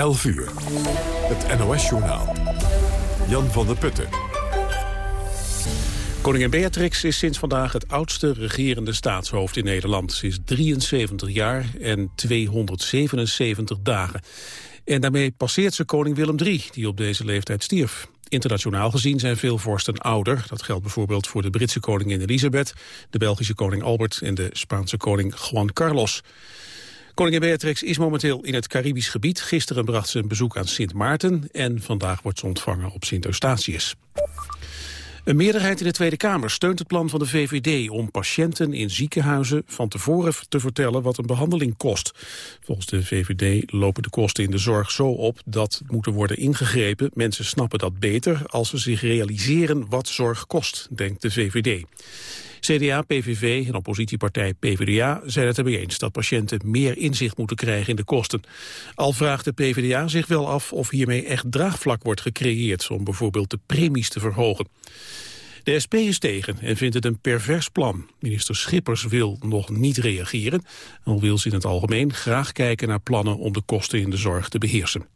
11 uur. Het NOS-journaal. Jan van der Putten. Koningin Beatrix is sinds vandaag het oudste regerende staatshoofd in Nederland. Ze is 73 jaar en 277 dagen. En daarmee passeert ze koning Willem III, die op deze leeftijd stierf. Internationaal gezien zijn veel vorsten ouder. Dat geldt bijvoorbeeld voor de Britse koningin Elisabeth... de Belgische koning Albert en de Spaanse koning Juan Carlos. Koningin Beatrix is momenteel in het Caribisch gebied. Gisteren bracht ze een bezoek aan Sint Maarten... en vandaag wordt ze ontvangen op Sint Eustatius. Een meerderheid in de Tweede Kamer steunt het plan van de VVD om patiënten in ziekenhuizen van tevoren te vertellen wat een behandeling kost. Volgens de VVD lopen de kosten in de zorg zo op dat moeten worden ingegrepen. Mensen snappen dat beter als ze zich realiseren wat zorg kost, denkt de VVD. CDA, PVV en oppositiepartij PvdA zijn het ermee eens dat patiënten meer inzicht moeten krijgen in de kosten. Al vraagt de PvdA zich wel af of hiermee echt draagvlak wordt gecreëerd om bijvoorbeeld de premies te verhogen. De SP is tegen en vindt het een pervers plan. Minister Schippers wil nog niet reageren, al wil ze in het algemeen graag kijken naar plannen om de kosten in de zorg te beheersen.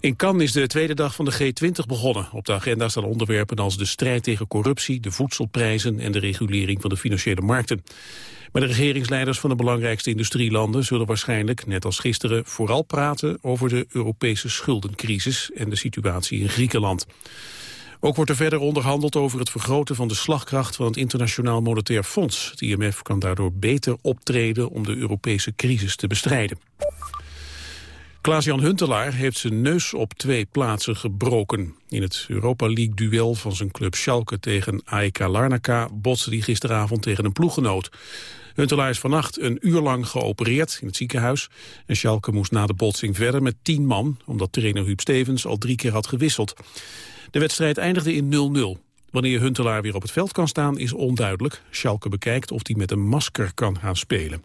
In Cannes is de tweede dag van de G20 begonnen. Op de agenda staan onderwerpen als de strijd tegen corruptie, de voedselprijzen en de regulering van de financiële markten. Maar de regeringsleiders van de belangrijkste industrielanden zullen waarschijnlijk, net als gisteren, vooral praten over de Europese schuldencrisis en de situatie in Griekenland. Ook wordt er verder onderhandeld over het vergroten van de slagkracht van het Internationaal Monetair Fonds. Het IMF kan daardoor beter optreden om de Europese crisis te bestrijden. Klaas-Jan Huntelaar heeft zijn neus op twee plaatsen gebroken. In het Europa League-duel van zijn club Schalke tegen AEK Larnaca... botste hij gisteravond tegen een ploeggenoot. Huntelaar is vannacht een uur lang geopereerd in het ziekenhuis. En Schalke moest na de botsing verder met tien man... omdat trainer Huub Stevens al drie keer had gewisseld. De wedstrijd eindigde in 0-0. Wanneer Huntelaar weer op het veld kan staan is onduidelijk. Schalke bekijkt of hij met een masker kan gaan spelen.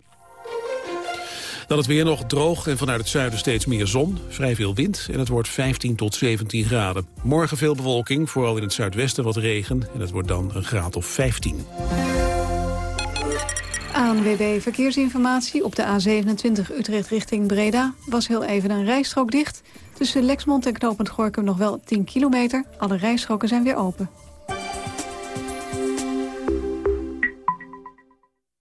Dan het weer nog droog en vanuit het zuiden steeds meer zon. Vrij veel wind en het wordt 15 tot 17 graden. Morgen veel bewolking, vooral in het zuidwesten wat regen. En het wordt dan een graad of 15. ANWB Verkeersinformatie op de A27 Utrecht richting Breda... was heel even een rijstrook dicht. Tussen Lexmond en Knopend Gorkum nog wel 10 kilometer. Alle rijstroken zijn weer open.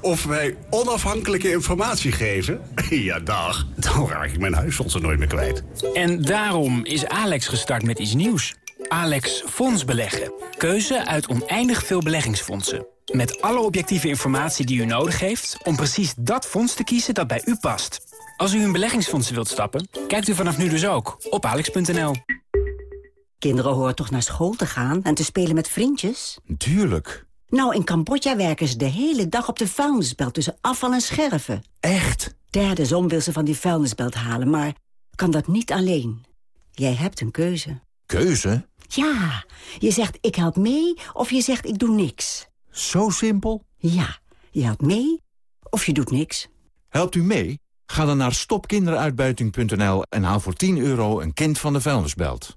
Of wij onafhankelijke informatie geven? Ja, dag. Dan raak ik mijn huisfondsen nooit meer kwijt. En daarom is Alex gestart met iets nieuws. Alex Fonds Beleggen. Keuze uit oneindig veel beleggingsfondsen. Met alle objectieve informatie die u nodig heeft... om precies dat fonds te kiezen dat bij u past. Als u in beleggingsfondsen wilt stappen, kijkt u vanaf nu dus ook op alex.nl. Kinderen horen toch naar school te gaan en te spelen met vriendjes? Tuurlijk. Nou, in Cambodja werken ze de hele dag op de vuilnisbelt tussen afval en scherven. Echt? Derde zon wil ze van die vuilnisbelt halen, maar kan dat niet alleen. Jij hebt een keuze. Keuze? Ja, je zegt ik help mee of je zegt ik doe niks. Zo simpel? Ja, je helpt mee of je doet niks. Helpt u mee? Ga dan naar stopkinderuitbuiting.nl en haal voor 10 euro een kind van de vuilnisbelt.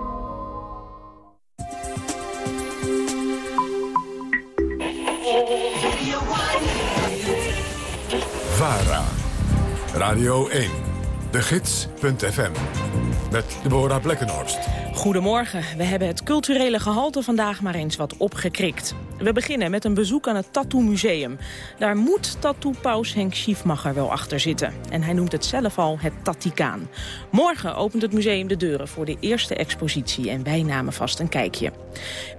VARA. Radio 1. De Gids.fm. Met Deborah Blekkenhorst. Goedemorgen. We hebben het culturele gehalte vandaag maar eens wat opgekrikt. We beginnen met een bezoek aan het Tattoo Museum. Daar moet tattoo-paus Henk Schiefmacher wel achter zitten. En hij noemt het zelf al het Taticaan. Morgen opent het museum de deuren voor de eerste expositie... en wij namen vast een kijkje.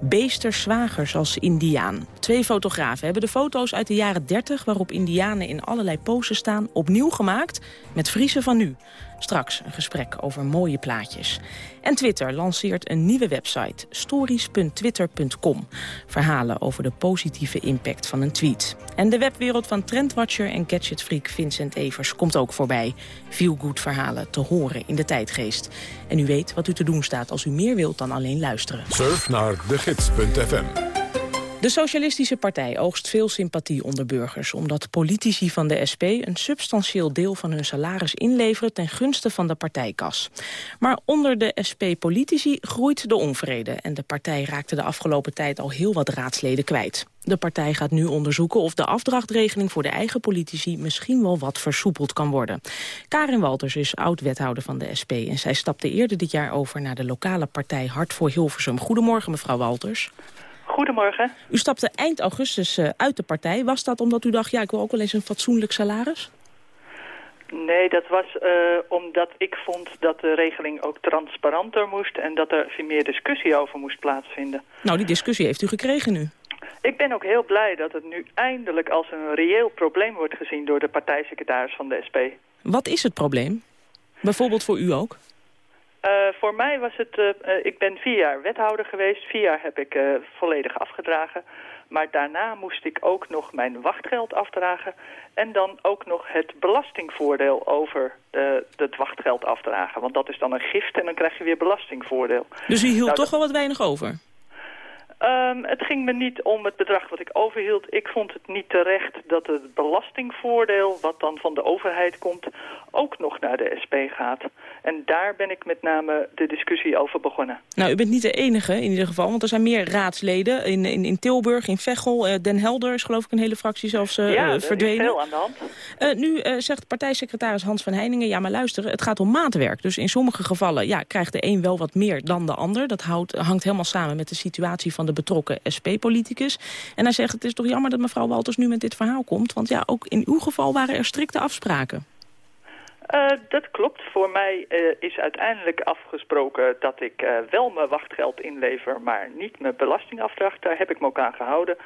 Beesterzwagers als indiaan. Twee fotografen hebben de foto's uit de jaren 30... waarop indianen in allerlei poses staan, opnieuw gemaakt... met Friese van nu. Straks een gesprek over mooie plaatjes. En Twitter lanceert een nieuwe website, stories.twitter.com. Verhalen over de positieve impact van een tweet. En de webwereld van trendwatcher en gadgetfreak Vincent Evers komt ook voorbij. Veel goed verhalen te horen in de tijdgeest. En u weet wat u te doen staat als u meer wilt dan alleen luisteren. Surf naar degids.fm. De Socialistische Partij oogst veel sympathie onder burgers... omdat politici van de SP een substantieel deel van hun salaris inleveren... ten gunste van de partijkas. Maar onder de SP-politici groeit de onvrede... en de partij raakte de afgelopen tijd al heel wat raadsleden kwijt. De partij gaat nu onderzoeken of de afdrachtregeling voor de eigen politici misschien wel wat versoepeld kan worden. Karin Walters is oud-wethouder van de SP en zij stapte eerder dit jaar over naar de lokale partij Hart voor Hilversum. Goedemorgen mevrouw Walters. Goedemorgen. U stapte eind augustus uh, uit de partij. Was dat omdat u dacht, ja, ik wil ook wel eens een fatsoenlijk salaris? Nee, dat was uh, omdat ik vond dat de regeling ook transparanter moest... en dat er veel meer discussie over moest plaatsvinden. Nou, die discussie heeft u gekregen nu. Ik ben ook heel blij dat het nu eindelijk als een reëel probleem wordt gezien... door de partijsecretaris van de SP. Wat is het probleem? Bijvoorbeeld voor u ook? Uh, voor mij was het, uh, uh, ik ben vier jaar wethouder geweest. Vier jaar heb ik volledig afgedragen. Maar daarna moest ik ook nog mijn wachtgeld afdragen. En dan ook nog het belastingvoordeel over het wachtgeld afdragen. Want dat is dan een gift en dan krijg je weer belastingvoordeel. Dus u hield nou, toch wel wat weinig over? Um, het ging me niet om het bedrag wat ik overhield. Ik vond het niet terecht dat het belastingvoordeel, wat dan van de overheid komt, ook nog naar de SP gaat. En daar ben ik met name de discussie over begonnen. Nou, u bent niet de enige in ieder geval, want er zijn meer raadsleden. In, in, in Tilburg, in Veghel, uh, Den Helder is geloof ik een hele fractie zelfs uh, ja, verdwenen. Ja, veel aan de hand. Uh, nu zegt partijsecretaris Hans van Heiningen, ja maar luister, het gaat om maatwerk. Dus in sommige gevallen ja, krijgt de een wel wat meer dan de ander. Dat houdt, hangt helemaal samen met de situatie van de betrokken SP-politicus. En hij zegt, het is toch jammer dat mevrouw Walters nu met dit verhaal komt. Want ja, ook in uw geval waren er strikte afspraken. Uh, dat klopt. Voor mij uh, is uiteindelijk afgesproken dat ik uh, wel mijn wachtgeld inlever, maar niet mijn belastingafdracht. Daar heb ik me ook aan gehouden.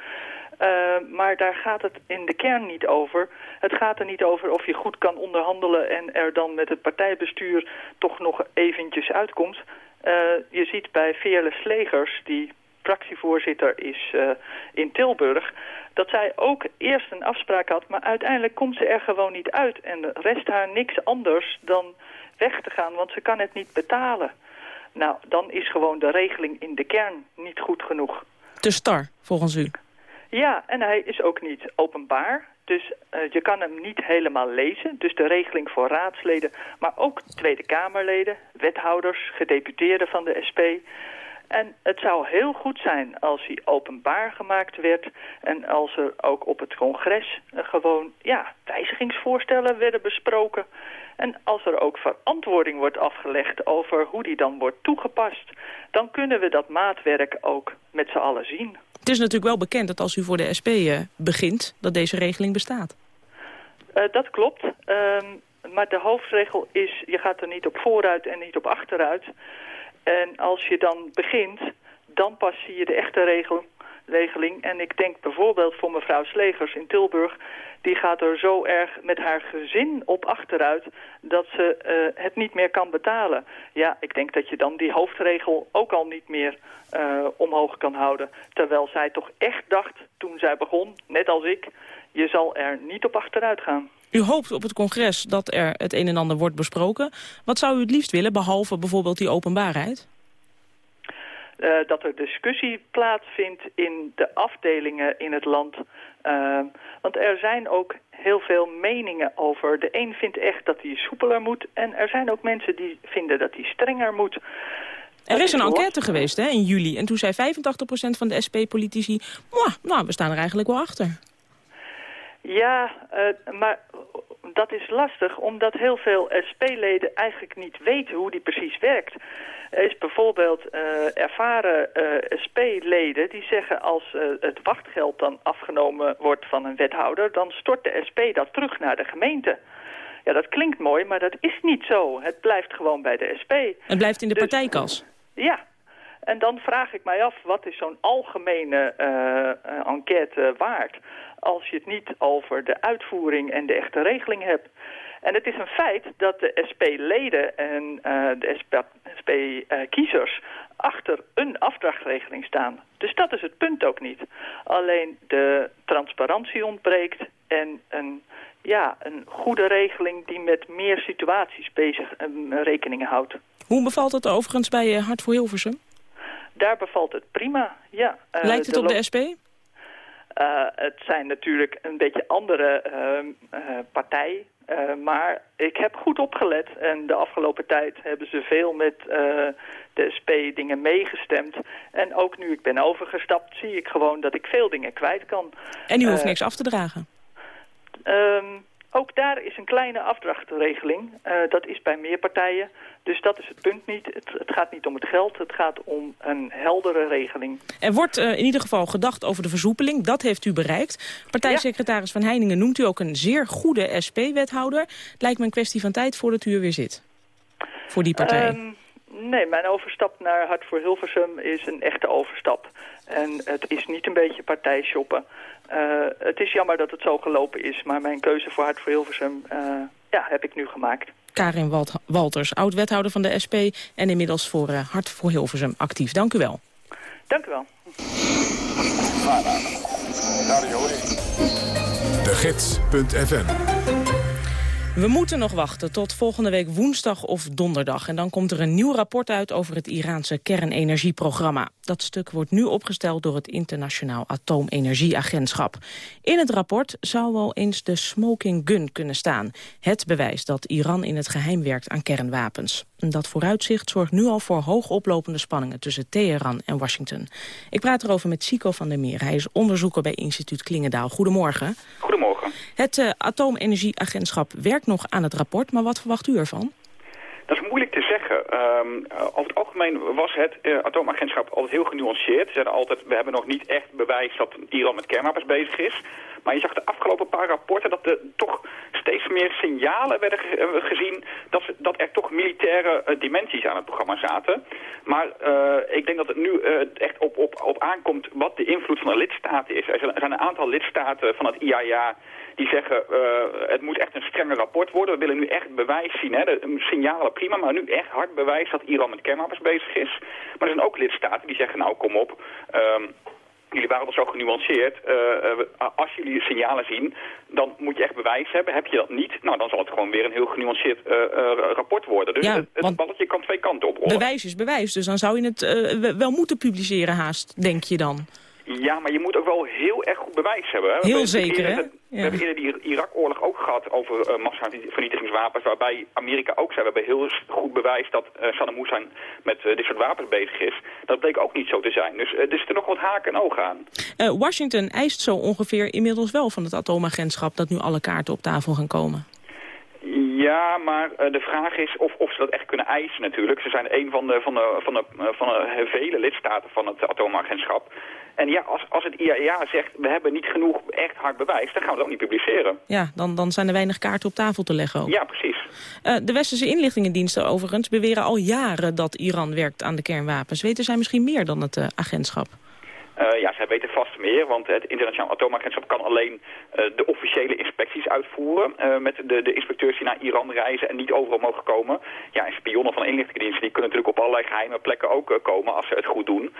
maar daar gaat het in de kern niet over. Het gaat er niet over of je goed kan onderhandelen en er dan met het partijbestuur toch nog eventjes uitkomt. je ziet bij Veerle Slegers, die fractievoorzitter is uh, in Tilburg... dat zij ook eerst een afspraak had, maar uiteindelijk komt ze er gewoon niet uit. En rest haar niks anders dan weg te gaan, want ze kan het niet betalen. Nou, dan is gewoon de regeling in de kern niet goed genoeg. Te star, volgens u? Ja, en hij is ook niet openbaar. Dus uh, je kan hem niet helemaal lezen. Dus de regeling voor raadsleden, maar ook Tweede Kamerleden, wethouders, gedeputeerden van de SP... En het zou heel goed zijn als hij openbaar gemaakt werd... en als er ook op het congres gewoon ja, wijzigingsvoorstellen werden besproken... En als er ook verantwoording wordt afgelegd over hoe die dan wordt toegepast... dan kunnen we dat maatwerk ook met z'n allen zien. Het is natuurlijk wel bekend dat als u voor de SP uh, begint, dat deze regeling bestaat. Uh, dat klopt. Uh, maar de hoofdregel is, je gaat er niet op vooruit en niet op achteruit... En als je dan begint, dan pas zie je de echte regel, regeling. En ik denk bijvoorbeeld voor mevrouw Slegers in Tilburg... die gaat er zo erg met haar gezin op achteruit... dat ze uh, het niet meer kan betalen. Ja, ik denk dat je dan die hoofdregel ook al niet meer uh, omhoog kan houden. Terwijl zij toch echt dacht, toen zij begon, net als ik... je zal er niet op achteruit gaan. U hoopt op het congres dat er het een en ander wordt besproken. Wat zou u het liefst willen, behalve bijvoorbeeld die openbaarheid? Uh, dat er discussie plaatsvindt in de afdelingen in het land. Uh, want er zijn ook heel veel meningen over. De een vindt echt dat hij soepeler moet. En er zijn ook mensen die vinden dat hij strenger moet. Er is een enquête geweest hè, in juli. En toen zei 85% van de SP-politici... nou, we staan er eigenlijk wel achter. Ja, uh, maar dat is lastig omdat heel veel SP-leden eigenlijk niet weten hoe die precies werkt. Er is bijvoorbeeld uh, ervaren uh, SP-leden die zeggen als het wachtgeld dan afgenomen wordt van een wethouder... dan stort de SP dat terug naar de gemeente. Ja, dat klinkt mooi, maar dat is niet zo. Het blijft gewoon bij de SP. Het blijft in de dus, partijkas? Ja, en dan vraag ik mij af, wat is zo'n algemene uh, enquête waard... als je het niet over de uitvoering en de echte regeling hebt. En het is een feit dat de SP-leden en uh, de SP-kiezers achter een afdrachtregeling staan. Dus dat is het punt ook niet. Alleen de transparantie ontbreekt en een, ja, een goede regeling die met meer situaties bezig uh, rekening houdt. Hoe bevalt het overigens bij Hart voor Hilversum? Daar bevalt het prima, ja. Uh, Lijkt het op de SP? Uh, het zijn natuurlijk een beetje andere uh, partijen. maar ik heb goed opgelet en de afgelopen tijd hebben ze veel met de SP dingen meegestemd. En ook nu ik ben overgestapt zie ik gewoon dat ik veel dingen kwijt kan. En u hoeft niks af te dragen? Um, ook daar is een kleine afdrachtregeling. Uh, dat is bij meer partijen. Dus dat is het punt niet. Het, het, gaat niet om het geld, het gaat om een heldere regeling. Er wordt uh, in ieder geval gedacht over de versoepeling. Dat heeft u bereikt. Partijsecretaris Van Heiningen noemt u ook een zeer goede SP-wethouder. Lijkt me een kwestie van tijd voordat u er weer zit. Voor die partij. Um, nee, mijn overstap naar Hart voor Hilversum is een echte overstap. En het is niet een beetje partijshoppen. Uh, het is jammer dat het zo gelopen is, maar mijn keuze voor Hart voor Hilversum uh, ja, heb ik nu gemaakt. Karin Walt Walters, oud-wethouder van de SP en inmiddels voor uh, Hart voor Hilversum actief. Dank u wel. Dank u wel. De Gids.fm we moeten nog wachten tot volgende week woensdag of donderdag. En dan komt er een nieuw rapport uit over het Iraanse kernenergieprogramma. Dat stuk wordt nu opgesteld door het Internationaal Atoomenergieagentschap. In het rapport zou wel eens de smoking gun kunnen staan. Het bewijs dat Iran in het geheim werkt aan kernwapens. Dat vooruitzicht zorgt nu al voor hoogoplopende spanningen tussen Teheran en Washington. Ik praat erover met Sico van der Meer. Hij is onderzoeker bij instituut Klingendaal. Goedemorgen. Goedemorgen. Het uh, Atoomenergieagentschap werkt nog aan het rapport, maar wat verwacht u ervan? Dat is moeilijk te zeggen. Um, over het algemeen was het uh, atoomagentschap altijd heel genuanceerd. Ze zeiden altijd, we hebben nog niet echt bewijs dat Iran met kernwapens bezig is. Maar je zag de afgelopen paar rapporten dat er toch steeds meer signalen werden eh, gezien dat, dat er toch militaire uh, dimensies aan het programma zaten. Maar uh, ik denk dat het nu echt op, op, op aankomt wat de invloed van de lidstaten is. Er zijn een aantal lidstaten van het IAEA die zeggen het moet echt een strenger rapport worden. We willen nu echt bewijs zien. Hè. De signalen prima, maar nu echt hard bewijs dat Iran met kernwapens bezig is. Maar er zijn ook lidstaten die zeggen nou kom op... Um, Jullie waren al zo genuanceerd. Uh, als jullie signalen zien, dan moet je echt bewijs hebben. Heb je dat niet, nou dan zal het gewoon weer een heel genuanceerd uh, rapport worden. Dus het, het balletje kan twee kanten op rollen. Bewijs is bewijs, dus dan zou je het wel moeten publiceren haast, denk je dan? Ja, maar je moet ook wel heel erg goed bewijs hebben. Hè? Heel zeker, hè? We hebben eerder die Irak-oorlog ook gehad over uh, massavernietigingswapens, waarbij Amerika ook zei, we hebben heel goed bewijs dat uh, Saddam Hussein met uh, dit soort wapens bezig is. Dat bleek ook niet zo te zijn. Dus er zitten nog wat haken en ogen aan. Washington eist zo ongeveer inmiddels wel van het atoomagentschap dat nu alle kaarten op tafel gaan komen. Ja, maar uh, de vraag is of, of ze dat echt kunnen eisen natuurlijk. Ze zijn een van de, van de, van de, van de vele lidstaten van het atoomagentschap. En ja, als, als het IAEA zegt, we hebben niet genoeg echt hard bewijs, dan gaan we dat ook niet publiceren. Ja, dan, dan zijn er weinig kaarten op tafel te leggen ook. Ja, precies. Uh, de westerse inlichtingendiensten overigens beweren al jaren dat Iran werkt aan de kernwapens. Weten zij misschien meer dan het uh, agentschap? Uh, ja, zij weten vast meer, want het internationaal atoomagentschap kan alleen uh, de officiële inspecties uitvoeren uh, met de, de inspecteurs die naar Iran reizen en niet overal mogen komen. Ja, en spionnen van inlichtingendiensten die kunnen natuurlijk op allerlei geheime plekken ook komen als ze het goed doen.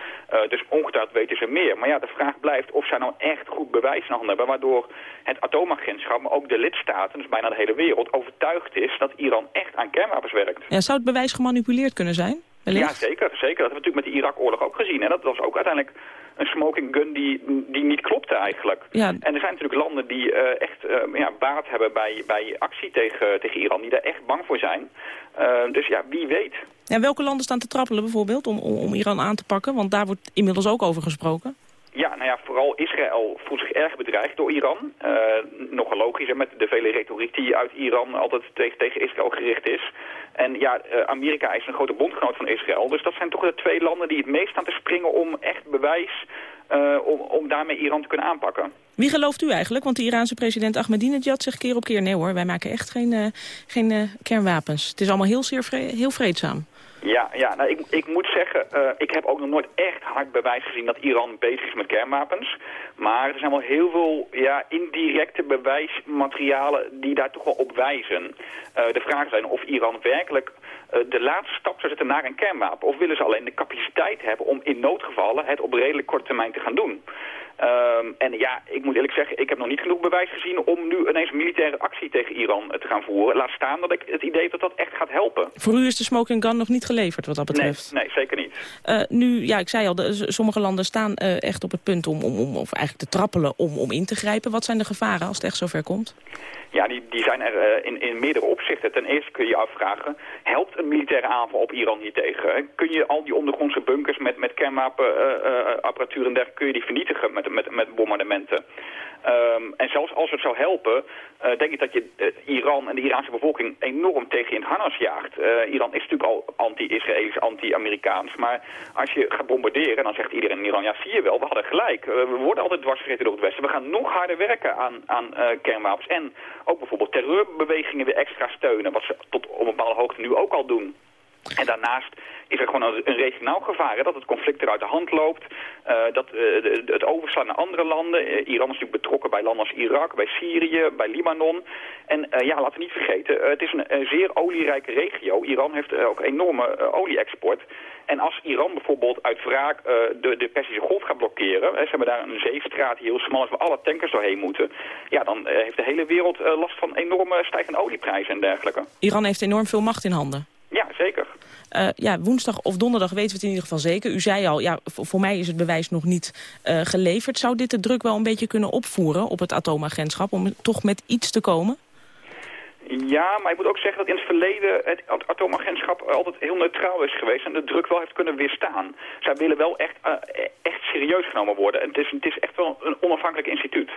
dus ongetwijfeld weten ze meer. Maar ja, de vraag blijft of zij nou echt goed bewijs in handen hebben, waardoor het atoomagentschap, maar ook de lidstaten, dus bijna de hele wereld, overtuigd is dat Iran echt aan kernwapens werkt. Ja, zou het bewijs gemanipuleerd kunnen zijn? Ja, zeker, zeker. Dat hebben we natuurlijk met de Irak-oorlog ook gezien. En dat was ook uiteindelijk een smoking gun die, die niet klopte eigenlijk. Ja. En er zijn natuurlijk landen die uh, echt uh, ja, baat hebben bij, bij actie tegen, tegen Iran, die daar echt bang voor zijn. Uh, dus ja, wie weet. En welke landen staan te trappelen bijvoorbeeld om, om, om Iran aan te pakken? Want daar wordt inmiddels ook over gesproken. Ja, nou ja, vooral Israël voelt zich erg bedreigd door Iran. Uh, nogal logisch, met de vele retoriek die uit Iran altijd tegen, Israël gericht is. En ja, uh, Amerika is een grote bondgenoot van Israël. Dus dat zijn toch de twee landen die het meest staan te springen om echt bewijs... Uh, om, om daarmee Iran te kunnen aanpakken. Wie gelooft u eigenlijk? Want de Iraanse president Ahmadinejad zegt keer op keer... nee hoor, wij maken echt geen, geen kernwapens. Het is allemaal heel, zeer heel vreedzaam. Ja, ja nou, ik, ik moet zeggen, uh, ik heb ook nog nooit echt hard bewijs gezien dat Iran bezig is met kernwapens. Maar er zijn wel heel veel ja, indirecte bewijsmaterialen die daar toch wel op wijzen. Uh, de vraag zijn of Iran werkelijk uh, de laatste stap zou zetten naar een kernwapen. Of willen ze alleen de capaciteit hebben om in noodgevallen het op redelijk korte termijn te gaan doen. Um, en ja, ik moet eerlijk zeggen, ik heb nog niet genoeg bewijs gezien om nu ineens militaire actie tegen Iran te gaan voeren. Laat staan dat ik het idee heb dat dat echt gaat helpen. Voor u is de smoking gun nog niet geleverd wat dat betreft? Nee, nee zeker niet. Uh, nu, ja, ik zei al, de, sommige landen staan uh, echt op het punt om, om, om, of eigenlijk te trappelen om, om in te grijpen. Wat zijn de gevaren als het echt zover komt? Ja, die, die zijn er uh, in, in meerdere opzichten. Ten eerste kun je je afvragen, helpt een militaire aanval op Iran hiertegen? Kun je al die ondergrondse bunkers met, met kernwapenapparatuur en dergelijke, kun je die vernietigen met, met, met bombardementen? Um, en zelfs als het zou helpen, uh, denk ik dat je uh, Iran en de Iraanse bevolking enorm tegen in het harnas jaagt. Uh, Iran is natuurlijk al anti-Israëlisch, anti-Amerikaans. Maar als je gaat bombarderen, dan zegt iedereen in Iran, ja zie je wel, we hadden gelijk. we worden altijd dwarsgereden door het Westen. We gaan nog harder werken aan, aan kernwapens. En ook bijvoorbeeld terreurbewegingen weer extra steunen, wat ze tot op een bepaalde hoogte nu ook al doen. En daarnaast is er gewoon een, regionaal gevaar, dat het conflict er uit de hand loopt, uh, dat uh, het overslaan naar andere landen. Uh, Iran is natuurlijk betrokken bij landen als Irak, bij Syrië, bij Libanon. En ja, laten we niet vergeten, het is een, zeer olierijke regio. Iran heeft ook enorme olie-export. En als Iran bijvoorbeeld uit wraak de, de Persische Golf gaat blokkeren, hè, ze hebben daar een zeestraat heel smal als we alle tankers doorheen moeten, ja, dan heeft de hele wereld last van enorme stijgende olieprijzen en dergelijke. Iran heeft enorm veel macht in handen. Ja, zeker. Uh, ja, woensdag of donderdag weten we het in ieder geval zeker. U zei al, ja, voor mij is het bewijs nog niet uh, geleverd. Zou dit de druk wel een beetje kunnen opvoeren op het atoomagentschap... om toch met iets te komen? Ja, maar ik moet ook zeggen dat in het verleden het atoomagentschap altijd heel neutraal is geweest en de druk wel heeft kunnen weerstaan. Zij willen wel echt, uh, echt serieus genomen worden. En het is, het is echt wel een onafhankelijk instituut.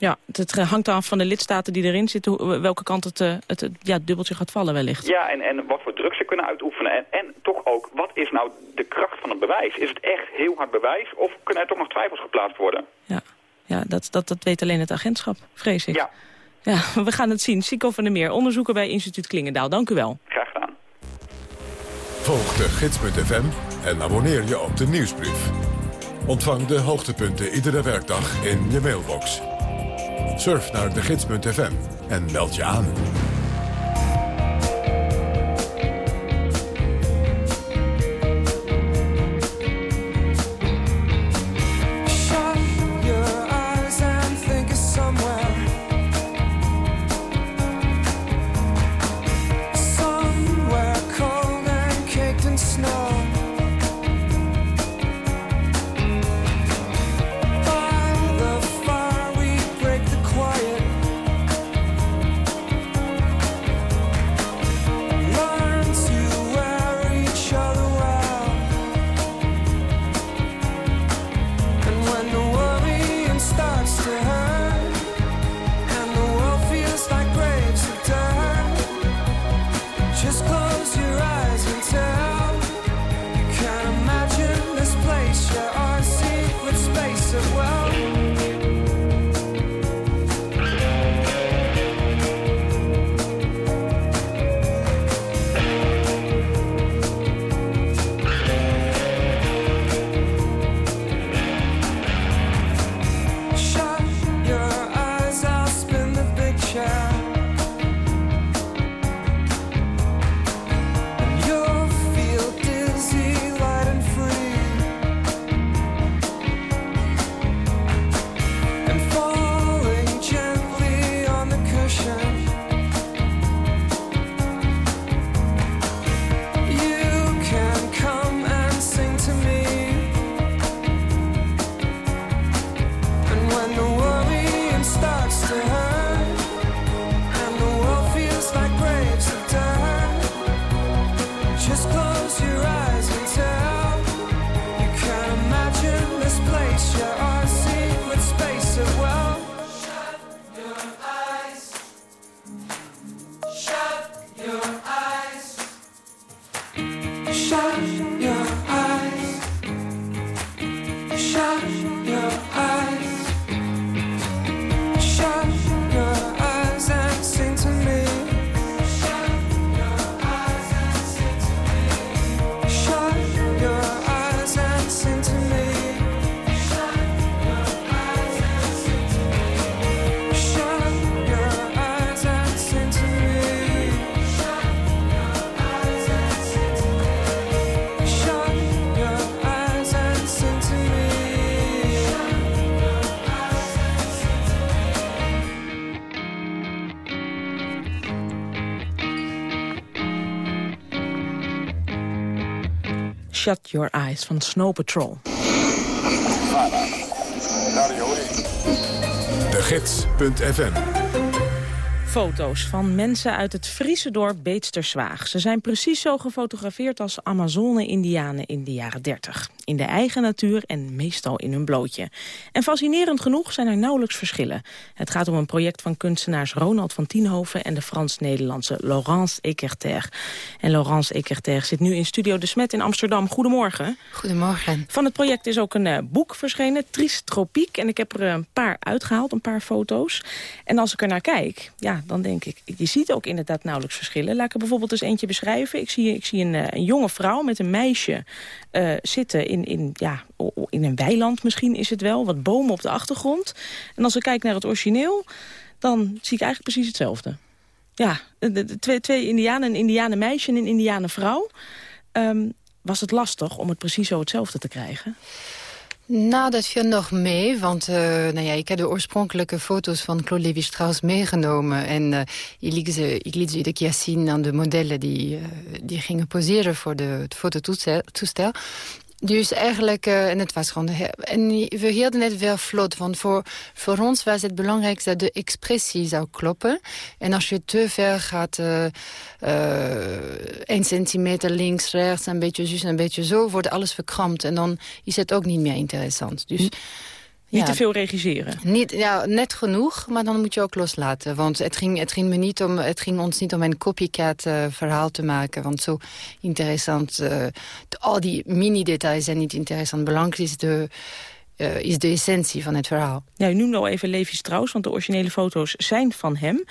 Ja, het hangt af van de lidstaten die erin zitten, welke kant het, het, het ja, dubbeltje gaat vallen wellicht. Ja, en, en wat voor druk ze kunnen uitoefenen. En, en toch ook, wat is nou de kracht van het bewijs? Is het echt heel hard bewijs of kunnen er toch nog twijfels geplaatst worden? Ja, ja dat, dat, dat weet alleen het agentschap, vrees ik. Ja. Ja, we gaan het zien. Sico van der Meer, onderzoeker bij instituut Klingendaal. Dank u wel. Graag gedaan. Volg de gids.fm en abonneer je op de nieuwsbrief. Ontvang de hoogtepunten iedere werkdag in je mailbox. Surf naar de gids.fm en meld je aan. Shut Your Eyes van Snow Patrol. De Gids.fm Foto's van mensen uit het Friese dorp Beetsterswaag. Ze zijn precies zo gefotografeerd als Amazone-Indianen in de jaren 30. In de eigen natuur en meestal in hun blootje. En fascinerend genoeg zijn er nauwelijks verschillen. Het gaat om een project van kunstenaars Ronald van Tienhoven... en de Frans-Nederlandse Laurence Ecarter. En Laurence Ecarter zit nu in Studio De Smet in Amsterdam. Goedemorgen. Goedemorgen. Van het project is ook een uh, boek verschenen, Triest Tropiek. En ik heb er een paar uitgehaald, een paar foto's. En als ik er naar kijk, ja, dan denk ik... je ziet ook inderdaad nauwelijks verschillen. Laat ik er bijvoorbeeld eens eentje beschrijven. Ik zie, ik zie een, een jonge vrouw met een meisje uh, zitten in, in, ja, in een weiland misschien is het wel. Wat bomen op de achtergrond. En als ik kijk naar het origineel, dan zie ik eigenlijk precies hetzelfde. Ja, twee, twee indianen, een indianenmeisje en een indianenvrouw. Um, was het lastig om het precies zo hetzelfde te krijgen? Nou, dat viel nog mee, want uh, nou ja, ik heb de oorspronkelijke foto's van Claude Lévi-Strauss meegenomen. En uh, ik, liet ze, ik liet ze aan de modellen die, uh, die gingen poseren voor de, het fototoestel. Dus eigenlijk, uh, en het was gewoon... En we hielden het wel vlot, want voor, voor ons was het belangrijk dat de expressie zou kloppen. En als je te ver gaat, uh, één centimeter links, rechts, een beetje zus en een beetje zo, wordt alles verkrampt. En dan is het ook niet meer interessant. Dus... Niet te veel regisseren? Niet, ja, net genoeg, maar dan moet je ook loslaten. Want het ging, het ging, me niet om, het ging ons niet om een copycat uh, verhaal te maken. Want zo interessant, uh, de, al die mini-details zijn niet interessant. Belangrijk is de, uh, is de essentie van het verhaal. Ja, u noemde al even Levi Strauss, want de originele foto's zijn van hem.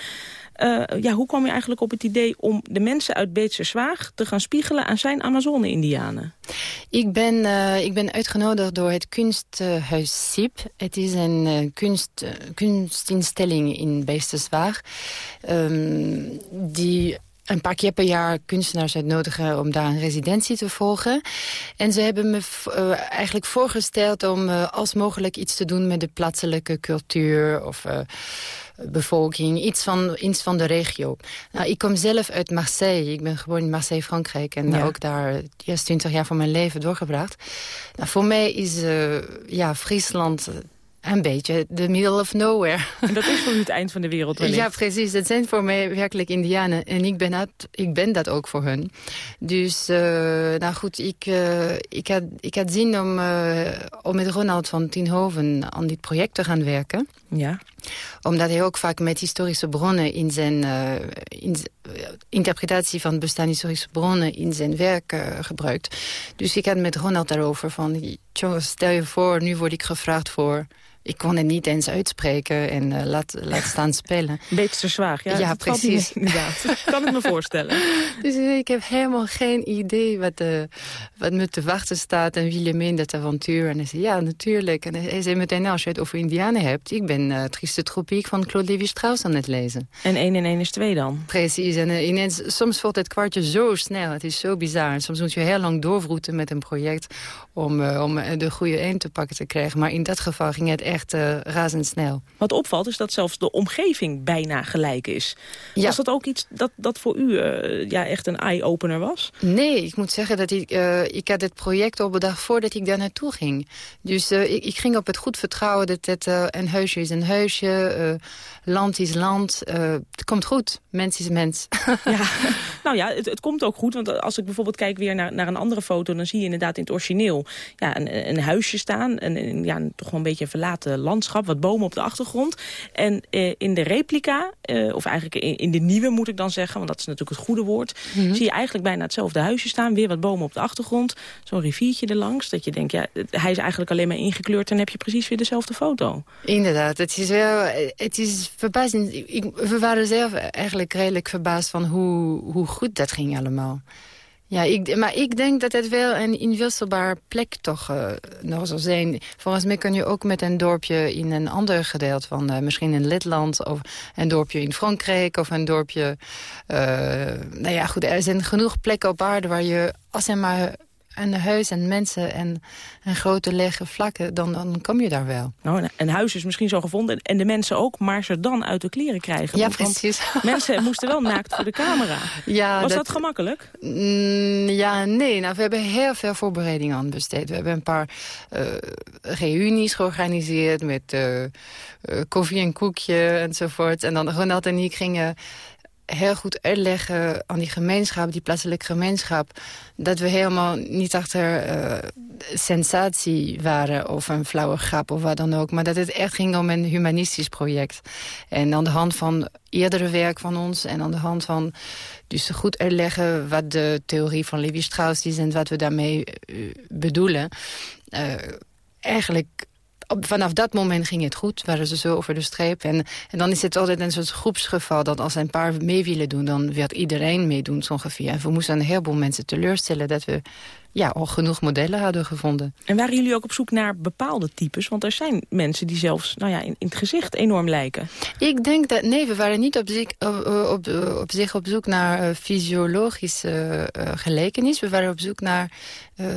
Uh, ja, hoe kwam je eigenlijk op het idee om de mensen uit Beetse Zwaag... te gaan spiegelen aan zijn Amazone-indianen? Ik ben, uh, ik ben uitgenodigd door het kunsthuis SIP. Het is een uh, kunst, kunstinstelling in Beetse Zwaag... Um, die een paar keer per jaar kunstenaars uitnodigen om daar een residentie te volgen. En ze hebben me uh, eigenlijk voorgesteld om uh, als mogelijk iets te doen met de plaatselijke cultuur of uh, bevolking, iets van, iets van de regio. Nou, ik kom zelf uit Marseille. Ik ben geboren in Marseille, Frankrijk. En ja. ook daar eerst 20 jaar van mijn leven doorgebracht. Nou, voor mij is ja, Friesland een beetje the middle of nowhere. En dat is voor u het eind van de wereld wellicht. Ja, precies. Dat zijn voor mij werkelijk indianen. En ik ben dat, ik ben dat ook voor hun. Dus, uh, nou goed, ik, uh, ik, had, ik had zin om, uh, om met Ronald van Tienhoven aan dit project te gaan werken. Ja. Omdat hij ook vaak met historische bronnen in zijn in interpretatie van bestaan historische bronnen in zijn werk gebruikt. Dus ik had met Ronald daarover van, stel je voor, nu word ik gevraagd voor ik kon het niet eens uitspreken en uh, laat, laat staan spelen. Beetje te zwaar, ja. Ja, precies. inderdaad. kan ik me voorstellen. Dus ik heb helemaal geen idee wat, uh, wat me te wachten staat en wie je mee in dat avontuur. En hij zei, ja, natuurlijk. En hij zei meteen, nou, als je het over indianen hebt... ik ben uh, Trieste Tropiek van Claude Lévi-Strauss aan het lezen. En één en één is twee dan? Precies. En ineens, soms valt het kwartje zo snel. Het is zo bizar. En soms moet je heel lang doorvroeten met een project... om, om de goede eind te pakken te krijgen. Maar in dat geval ging het echt uh, razendsnel. Wat opvalt is dat zelfs de omgeving bijna gelijk is. Ja. Was dat ook iets dat, dat voor u uh, ja, echt een eye-opener was? Nee, ik moet zeggen dat ik, uh, ik had dit project op bedacht voordat ik daar naartoe ging. Dus ik, ik, ging op het goed vertrouwen dat het een huisje is een huisje, land is land. het komt goed, mens is mens. ja, nou ja, het, het, komt ook goed. Want als ik bijvoorbeeld kijk weer naar, naar een andere foto... dan zie je inderdaad in het origineel ja, een, een huisje staan. Een, ja, toch wel een beetje een verlaten landschap. Wat bomen op de achtergrond. En eh, in de replica, eh, of eigenlijk in, in, de nieuwe moet ik dan zeggen... want dat is natuurlijk het goede woord... Mm -hmm. zie je eigenlijk bijna hetzelfde huisje staan. Weer wat bomen op de achtergrond. Zo'n riviertje erlangs. Dat je denkt, ja, hij is eigenlijk alleen maar ingekleurd... en heb je precies weer dezelfde foto. Inderdaad, het is wel... Het is verbazend. Ik, we waren zelf eigenlijk redelijk verbaasd van hoe, hoe goed dat ging allemaal. Ja, ik, maar ik denk dat het wel een inwisselbaar plek toch uh, nog zal zijn. Volgens mij kun je ook met een dorpje in een ander gedeelte van... Uh, misschien in Letland of een dorpje in Frankrijk of een dorpje... Uh, nou ja, goed, er zijn genoeg plekken op aarde waar je... als er maar een huis en mensen en, en grote lege vlakken, dan, dan kom je daar wel. Nou, een huis is misschien zo gevonden en de mensen ook, maar ze dan uit de kleren krijgen. Ja, precies. Mensen moesten wel naakt voor de camera. Ja, Was dat, gemakkelijk? Mm, ja, nee. Nou, we hebben heel veel voorbereiding aan besteed. We hebben een paar uh, reunies georganiseerd met uh, uh, koffie en koekje enzovoort. En dan Ronald en ik gingen heel goed uitleggen aan die gemeenschap, die plaatselijke gemeenschap... dat we helemaal niet achter uh, sensatie waren of een flauwe grap of wat dan ook... maar dat het echt ging om een humanistisch project. En aan de hand van eerdere werk van ons en aan de hand van... dus goed uitleggen wat de theorie van Levi-Strauss is... en wat we daarmee uh, bedoelen... Uh, eigenlijk op, vanaf dat moment ging het goed. Waren ze zo over de streep. En, en dan is het altijd een soort groepsgeval... dat als een paar mee willen doen, dan werd iedereen meedoen zo ongeveer. En we moesten een heleboel mensen teleurstellen... dat we ja, al genoeg modellen hadden gevonden. En waren jullie ook op zoek naar bepaalde types? Want er zijn mensen die zelfs nou ja, in, in het gezicht enorm lijken. Ik denk dat... Nee, we waren niet op, zich op, op, op zich op zoek naar uh, fysiologische uh, gelijkenis. We waren op zoek naar... Uh,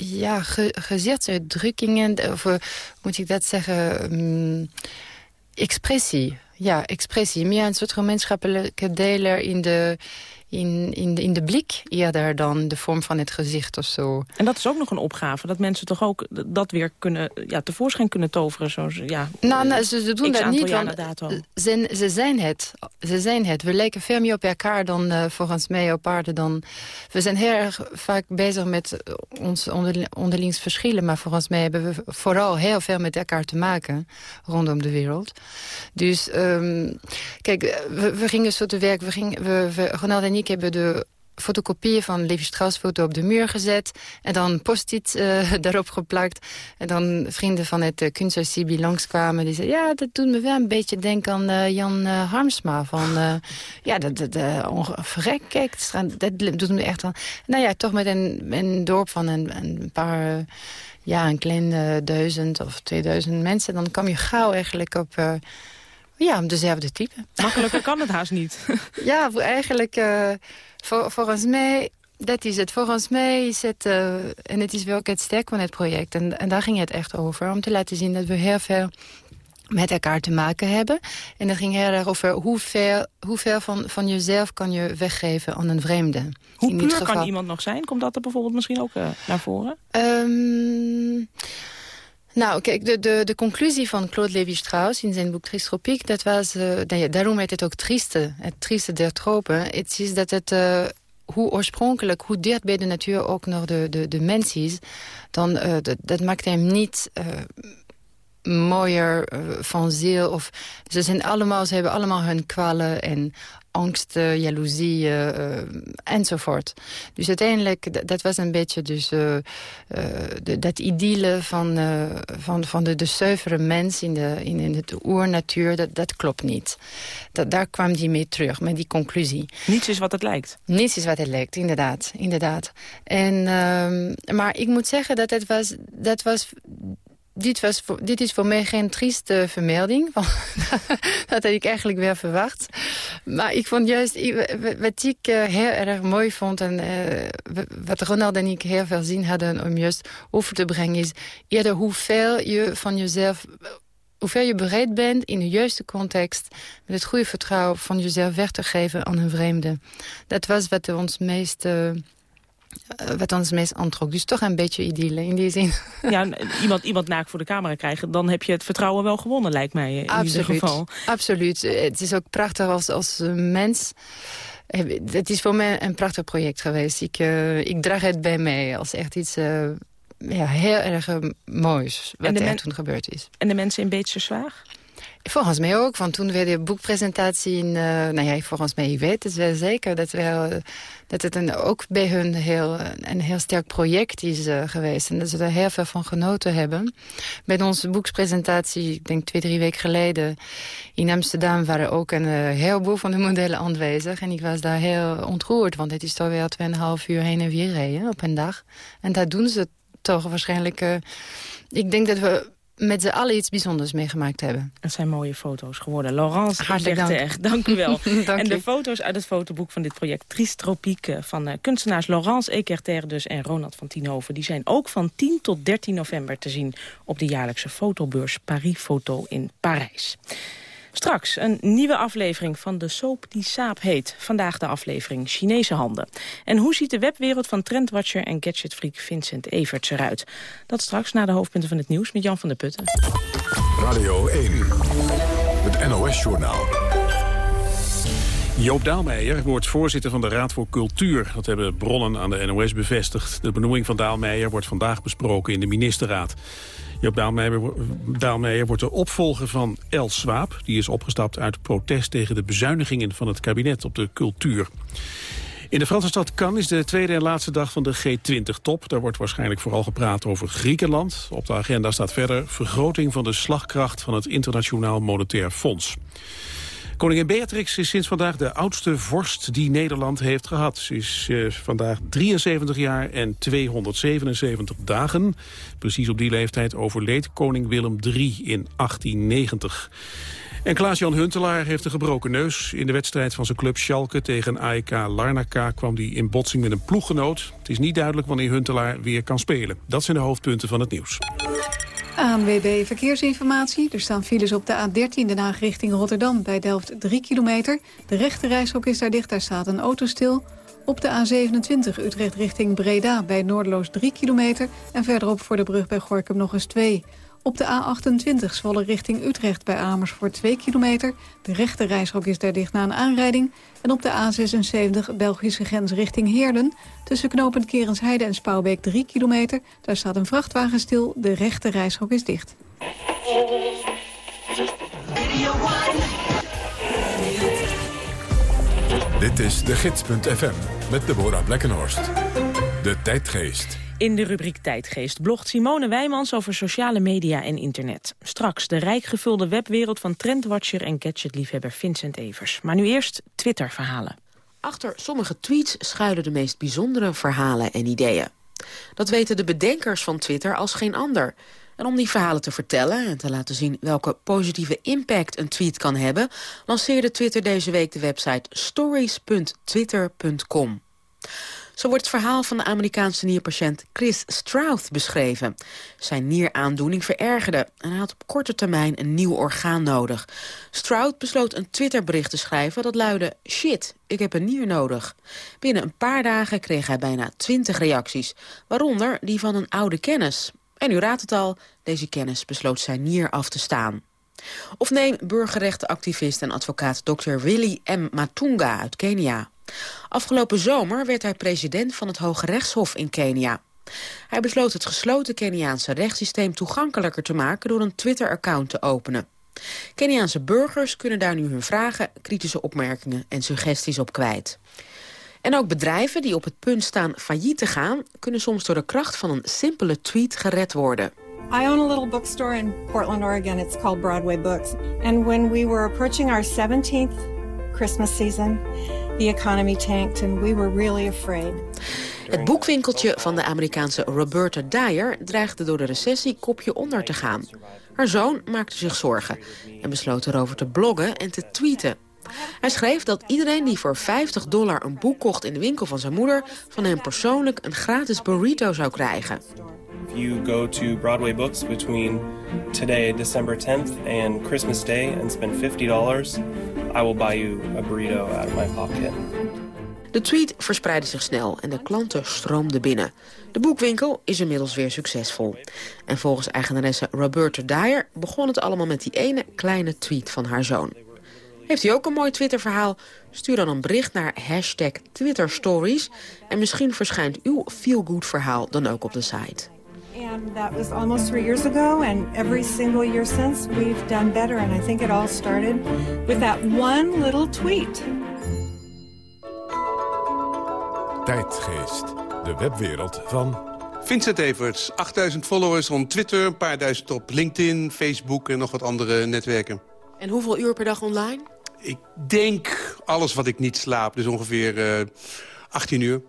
ja, ge, gezichtsuitdrukkingen, of hoe moet ik dat zeggen, um, expressie. Ja, expressie. Meer een soort gemeenschappelijke deler in de, in, in, de, in de blik eerder dan de vorm van het gezicht of zo. En dat is ook nog een opgave, dat mensen toch ook dat weer kunnen, ja, tevoorschijn kunnen toveren. Zo, ja, nou, nou, ze, ze doen dat niet, want ze, ze, zijn het. ze zijn het. We lijken veel meer op elkaar dan uh, volgens mij op aarde. Dan, we zijn heel erg vaak bezig met ons onder, onderlings verschillen, maar volgens mij hebben we vooral heel veel met elkaar te maken rondom de wereld. Dus, um, kijk, we, we gingen zo te werk, we gingen, we, we, Ronald ik hebben de fotocopieën van Levi Strauss foto op de muur gezet. En dan post-it uh, daarop geplakt. En dan vrienden van het uh, kunsthuis die langskwamen. Die zeiden, ja, dat doet me wel een beetje denken aan uh, Jan Harmsma. Van, ja, dat, dat verrek, kijk, dat doet me echt aan. Nou ja, toch met een, een dorp van een, een paar... ja, een klein duizend of 2000 mensen. Dan kom je gauw eigenlijk op ja, dezelfde type. Makkelijker kan het haast niet. ja, eigenlijk, uh, voor, volgens mij, dat is het. Volgens mij is het, uh, en het is wel het sterk van het project. En, en daar ging het echt over, om te laten zien dat we heel veel met elkaar te maken hebben. En dat ging heel erg over hoeveel, hoeveel van, van jezelf kan je weggeven aan een vreemde. Hoe puur geval... kan iemand nog zijn? Komt dat er bijvoorbeeld misschien ook uh, naar voren? Um, nou, kijk, de, de, de conclusie van Claude Lévi-Strauss in zijn boek Tristropiek... dat was, uh, daarom heet het ook trieste, het trieste der tropen. Het is dat het, uh, hoe oorspronkelijk, hoe dicht bij de natuur ook nog de, de, de mens is... dan uh, dat, dat maakt hem niet mooier van ziel. Of, ze, zijn allemaal, ze hebben allemaal hun kwalen en angst, jaloezie uh, enzovoort. Dus uiteindelijk, dat was een beetje dus, de, dat idylle van, van, van de, de zuivere mens in de, in, in de oernatuur, dat, dat klopt niet. Dat, daar kwam die mee terug, met die conclusie. Niets is wat het lijkt. Niets is wat het lijkt, inderdaad. inderdaad. En, uh, maar ik moet zeggen dat het was, dat was dit, was voor, dit is voor mij geen trieste vermelding. dat had ik eigenlijk weer verwacht. Maar ik vond juist, wat ik uh, heel erg mooi vond... en uh, wat Ronald en ik heel veel zin hadden om juist over te brengen... is eerder hoeveel je van jezelf hoeveel je bereid bent in de juiste context... met het goede vertrouwen van jezelf weg te geven aan een vreemde. Dat was wat ons meest... Uh, wat ons meest aantrok. Dus toch een beetje idylle in die zin. Ja, iemand, iemand naakt voor de camera krijgen... dan heb je het vertrouwen wel gewonnen, lijkt mij in absoluut, ieder geval. Absoluut. Het is ook prachtig als, als mens... Het is voor mij een prachtig project geweest. Ik, uh, ik draag het bij mij als echt iets uh, ja, heel erg moois... wat er toen gebeurd is. En de mensen in Beetse Zwaag? Volgens mij ook, want toen we de boekpresentatie... In, uh, nou ja, volgens mij, weet het wel zeker... dat, we, dat het een, ook bij hun heel, een heel sterk project is uh, geweest. En dat ze er heel veel van genoten hebben. Bij onze boekspresentatie, ik denk twee, drie weken geleden... in Amsterdam waren ook een uh, heleboel van de modellen aanwezig. En ik was daar heel ontroerd, want het is toch weer 2,5 uur heen en weer rijden op een dag. En dat doen ze toch waarschijnlijk... ik denk dat we met z'n allen iets bijzonders meegemaakt hebben. Het zijn mooie foto's geworden. Laurence Hartelijk dank. echt, dank u wel. Dank en de u. foto's uit het fotoboek van dit project Tristropiek... van eh, kunstenaars Laurence Ekerter dus en Ronald van Tienhoven... die zijn ook van 10 tot 13 november te zien... op de jaarlijkse fotobeurs Paris Foto in Parijs. Straks een nieuwe aflevering van de soap die Saap heet. Vandaag de aflevering Chinese handen. En hoe ziet de webwereld van trendwatcher en gadgetfreak Vincent Everts eruit? Dat straks na de hoofdpunten van het nieuws met Jan van der Putten. Radio 1, het NOS-journaal. Joop Daalmeijer wordt voorzitter van de Raad voor Cultuur. Dat hebben bronnen aan de NOS bevestigd. De benoeming van Daalmeijer wordt vandaag besproken in de ministerraad. Joop Daalmeijer, wordt de opvolger van Els Swaap. Die is opgestapt uit protest tegen de bezuinigingen van het kabinet op de cultuur. In de Franse stad Cannes is de tweede en laatste dag van de G20-top. Daar wordt waarschijnlijk vooral gepraat over Griekenland. Op de agenda staat verder vergroting van de slagkracht van het Internationaal Monetair Fonds. Koningin Beatrix is sinds vandaag de oudste vorst die Nederland heeft gehad. Ze is eh, vandaag 73 jaar en 277 dagen. Precies op die leeftijd overleed koning Willem III in 1890. En Klaas-Jan Huntelaar heeft een gebroken neus. In de wedstrijd van zijn club Schalke tegen AEK Larnaca kwam hij in botsing met een ploeggenoot. Het is niet duidelijk wanneer Huntelaar weer kan spelen. Dat zijn de hoofdpunten van het nieuws. ANWB Verkeersinformatie. Er staan files op de A13 Den Haag richting Rotterdam. Bij Delft 3 kilometer. De rechte reishok is daar dicht, daar staat een auto stil. Op de A27 Utrecht richting Breda bij Noordeloos 3 kilometer. En verderop voor de brug bij Gorkum nog eens 2. Op de A28 Zwolle richting Utrecht bij Amersfoort 2 kilometer. De rechte reishok is daar dicht na een aanrijding. En op de A76 Belgische grens richting Heerlen. Tussen knooppunt Kerensheide en Spouwbeek 3 kilometer. Daar staat een vrachtwagen stil. De rechte reishok is dicht. Dit is de gids.fm met Deborah Blekkenhorst. De tijdgeest. In de rubriek Tijdgeest blogt Simone Wijmans over sociale media en internet. Straks de rijk gevulde webwereld van trendwatcher en gadgetliefhebber Vincent Evers. Maar nu eerst Twitter-verhalen. Achter sommige tweets schuilen de meest bijzondere verhalen en ideeën. Dat weten de bedenkers van Twitter als geen ander. En om die verhalen te vertellen en te laten zien welke positieve impact een tweet kan hebben... lanceerde Twitter deze week de website stories.twitter.com. Zo wordt het verhaal van de Amerikaanse nierpatiënt Chris Strouth beschreven. Zijn nieraandoening verergerde en hij had op korte termijn een nieuw orgaan nodig. Strouth besloot een Twitterbericht te schrijven dat luidde... Shit, ik heb een nier nodig. Binnen een paar dagen kreeg hij bijna 20 reacties, waaronder die van een oude kennis. En u raadt het al, deze kennis besloot zijn nier af te staan. Of neem burgerrechtenactivist en advocaat Dr. Willy M. Matunga uit Kenia. Afgelopen zomer werd hij president van het Hoge Rechtshof in Kenia. Hij besloot het gesloten Keniaanse rechtssysteem toegankelijker te maken door een Twitter-account te openen. Keniaanse burgers kunnen daar nu hun vragen, kritische opmerkingen en suggesties op kwijt. En ook bedrijven die op het punt staan failliet te gaan... kunnen soms door de kracht van een simpele tweet gered worden. I own a little bookstore in Portland, Oregon. It's called Broadway Books. And when we were approaching our 17th Christmas season, the economy tanked and we were really afraid. Het boekwinkeltje van de Amerikaanse Roberta Dyer dreigde door de recessie kopje onder te gaan. Haar zoon maakte zich zorgen en besloot erover te bloggen en te tweeten. Hij schreef dat iedereen die voor 50 dollar een boek kocht in de winkel van zijn moeder... van hem persoonlijk een gratis burrito zou krijgen. If you go to Broadway Books between today, December 10th, and Christmas Day and spend $50, I will buy you a burrito out of my pocket. De tweet verspreidde zich snel en de klanten stroomden binnen. De boekwinkel is inmiddels weer succesvol. En volgens eigenaresse Roberta Dyer begon het allemaal met die ene kleine tweet van haar zoon. Heeft u ook een mooi Twitter-verhaal? Stuur dan een bericht naar hashtag Twitterstories... en misschien verschijnt uw feel-good verhaal dan ook op de site. And that was almost three years ago, and every single year since we've done better. And I think it all started with that one little tweet. Tijdgeest, de webwereld van... Vincent Everts, 8000 followers op Twitter, een paar duizend op LinkedIn, Facebook en nog wat andere netwerken. En hoeveel uur per dag online? Ik denk alles wat ik niet slaap, dus ongeveer uh, 18 uur.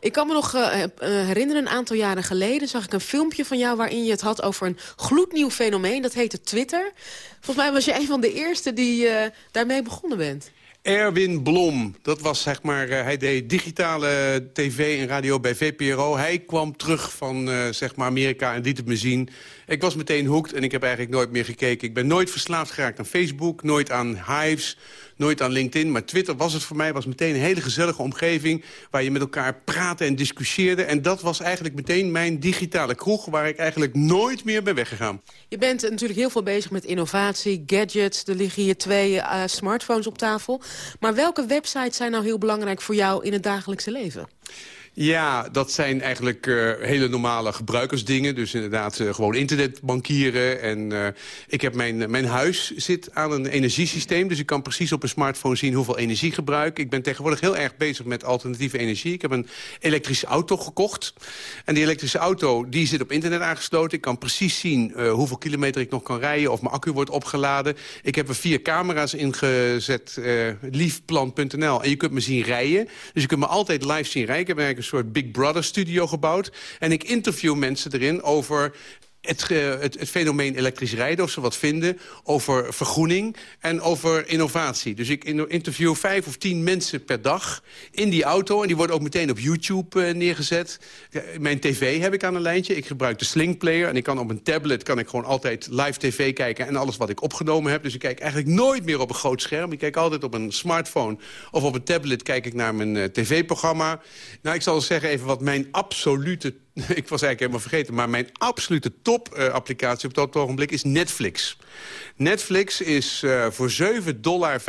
Ik kan me nog uh, herinneren, een aantal jaren geleden zag ik een filmpje van jou... waarin je het had over een gloednieuw fenomeen, dat heette Twitter. Volgens mij was je een van de eerste die daarmee begonnen bent. Erwin Blom, dat was zeg maar, uh, hij deed digitale tv en radio bij VPRO. Hij kwam terug van uh, zeg maar Amerika en liet het me zien. Ik was meteen hoekt en ik heb eigenlijk nooit meer gekeken. Ik ben nooit verslaafd geraakt aan Facebook, nooit aan Hives nooit aan LinkedIn. Maar Twitter was het voor mij, was meteen een hele gezellige omgeving... waar je met elkaar praatte en discussieerde. En dat was eigenlijk meteen mijn digitale kroeg... waar ik eigenlijk nooit meer ben weggegaan. Je bent natuurlijk heel veel bezig met innovatie, gadgets. Er liggen hier twee uh, smartphones op tafel. Maar welke websites zijn nou heel belangrijk voor jou in het dagelijkse leven? Ja, dat zijn eigenlijk uh, hele normale gebruikersdingen. Dus inderdaad uh, gewoon internetbankieren. En uh, ik heb mijn, mijn huis zit aan een energiesysteem. Dus ik kan precies op een smartphone zien hoeveel energie gebruik. Ik ben tegenwoordig heel erg bezig met alternatieve energie. Ik heb een elektrische auto gekocht. En die elektrische auto die zit op internet aangesloten. Ik kan precies zien hoeveel kilometer ik nog kan rijden. Of mijn accu wordt opgeladen. Ik heb er vier camera's ingezet. liefplan.nl. En je kunt me zien rijden. Dus je kunt me altijd live zien rijden. Ik heb soort Big Brother studio gebouwd. En ik interview mensen erin over het, het, het, fenomeen elektrisch rijden, of ze wat vinden... over vergroening en over innovatie. Dus ik interview vijf of tien mensen per dag in die auto... en die worden ook meteen op YouTube uh, neergezet. Mijn tv heb ik aan een lijntje. Ik gebruik de Sling Player en ik kan op een tablet... kan ik gewoon altijd live tv kijken en alles wat ik opgenomen heb. Dus ik kijk eigenlijk nooit meer op een groot scherm. Ik kijk altijd op een smartphone of op een tablet kijk ik naar mijn uh, tv-programma. Nou, ik zal zeggen even wat mijn absolute ik was eigenlijk helemaal vergeten. Maar mijn absolute top-applicatie op dat ogenblik is Netflix. Netflix is uh, voor 7,95 dollar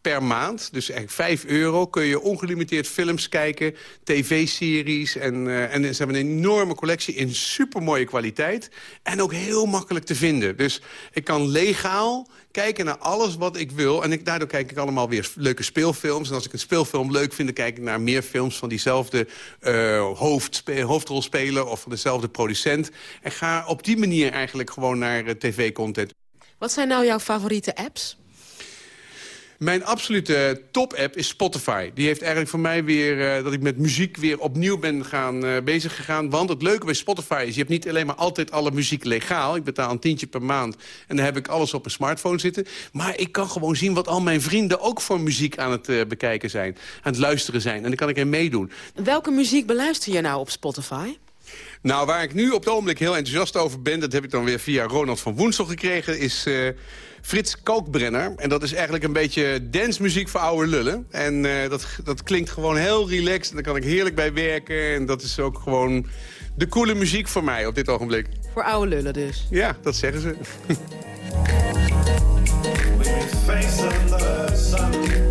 per maand, dus eigenlijk 5 euro... kun je ongelimiteerd films kijken, tv-series. En, uh, en ze hebben een enorme collectie in supermooie kwaliteit. En ook heel makkelijk te vinden. Dus ik kan legaal kijken naar alles wat ik wil. En ik, daardoor kijk ik allemaal weer leuke speelfilms. En als ik een speelfilm leuk vind, dan kijk ik naar meer films... van diezelfde uh, hoofdrolspeler of van dezelfde producent. En ga op die manier eigenlijk gewoon naar uh, tv-content. Wat zijn nou jouw favoriete apps? Mijn absolute top-app is Spotify. Die heeft eigenlijk voor mij weer, uh, dat ik met muziek weer opnieuw ben gaan, uh, bezig gegaan. Want het leuke bij Spotify is, je hebt niet alleen maar altijd alle muziek legaal. Ik betaal een tientje per maand en dan heb ik alles op een smartphone zitten. Maar ik kan gewoon zien wat al mijn vrienden ook voor muziek aan het uh, bekijken zijn. Aan het luisteren zijn. En dan kan ik er meedoen. Welke muziek beluister je nou op Spotify? Nou, waar ik nu op het ogenblik heel enthousiast over ben... dat heb ik dan weer via Ronald van Woensel gekregen... is uh, Frits Kalkbrenner. En dat is eigenlijk een beetje dancemuziek voor oude lullen. En uh, dat, dat klinkt gewoon heel relaxed. En daar kan ik heerlijk bij werken. En dat is ook gewoon de coole muziek voor mij op dit ogenblik. Voor oude lullen dus? Ja, dat zeggen ze.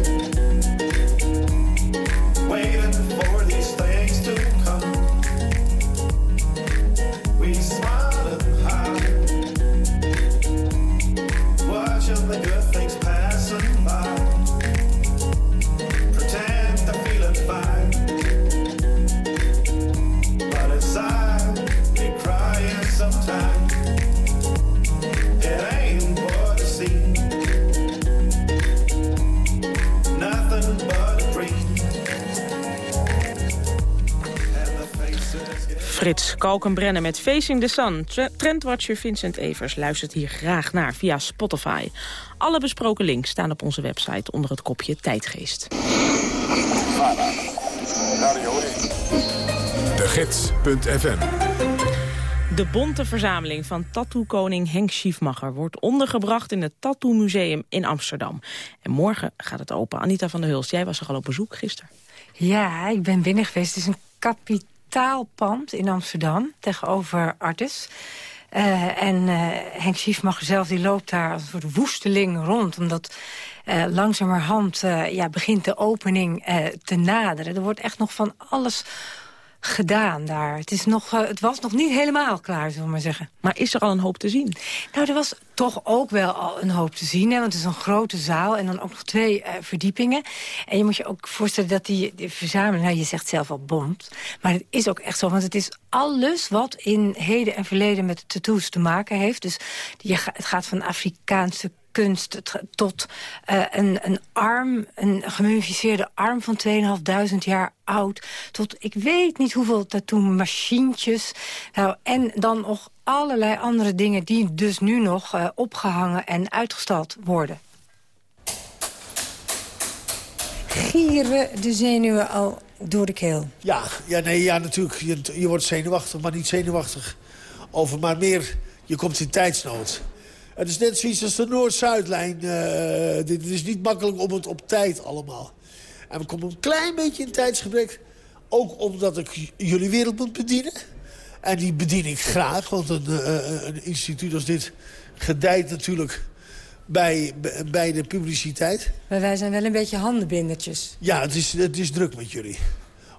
Frits Kalkenbrennen met Facing the Sun. Trendwatcher Vincent Evers luistert hier graag naar via Spotify. Alle besproken links staan op onze website onder het kopje Tijdgeest. De Gids.fm de bonte verzameling van tattoo-koning Henk Schiefmacher... wordt ondergebracht in het Tattoo Museum in Amsterdam. En morgen gaat het open. Anita van der Hulst, jij was er al op bezoek gisteren. Ja, ik ben binnen geweest. Het is een kapitaal taalpand in Amsterdam, tegenover Artis. Uh, en uh, Henk Schiefmacher zelf die loopt daar als een soort woesteling rond... omdat uh, langzamerhand ja, begint de opening te naderen. Er wordt echt nog van alles gedaan daar. Het, is nog, uh, het was nog niet helemaal klaar, zullen we maar zeggen. Maar is er al een hoop te zien? Nou, er was toch ook wel al een hoop te zien. Hè, want het is een grote zaal en dan ook nog twee uh, verdiepingen. En je moet je ook voorstellen dat die, die verzameling... Nou, je zegt zelf al bomt. Maar het is ook echt zo, want het is alles wat in heden en verleden... met tattoos te maken heeft. Dus je, het gaat van Afrikaanse tot uh, een, een arm, een gemummificeerde arm van 2.500 jaar oud. Tot ik weet niet hoeveel tattoo-machientjes. Nou, en dan nog allerlei andere dingen die dus nu nog uh, opgehangen en uitgestald worden. Gieren de zenuwen al door de keel? Ja, ja, nee, ja natuurlijk. Je, je wordt zenuwachtig, maar niet zenuwachtig over. Maar meer, je komt in tijdsnood. Het is net zoiets als de Noord-Zuidlijn. Uh, dit is niet makkelijk om het op tijd allemaal. En we komen een klein beetje in tijdsgebrek. Ook omdat ik jullie wereld moet bedienen. En die bedien ik graag, want een, uh, een instituut als dit gedijt natuurlijk bij, bij de publiciteit. Maar wij zijn wel een beetje handenbindertjes. Ja, het is, het is druk met jullie.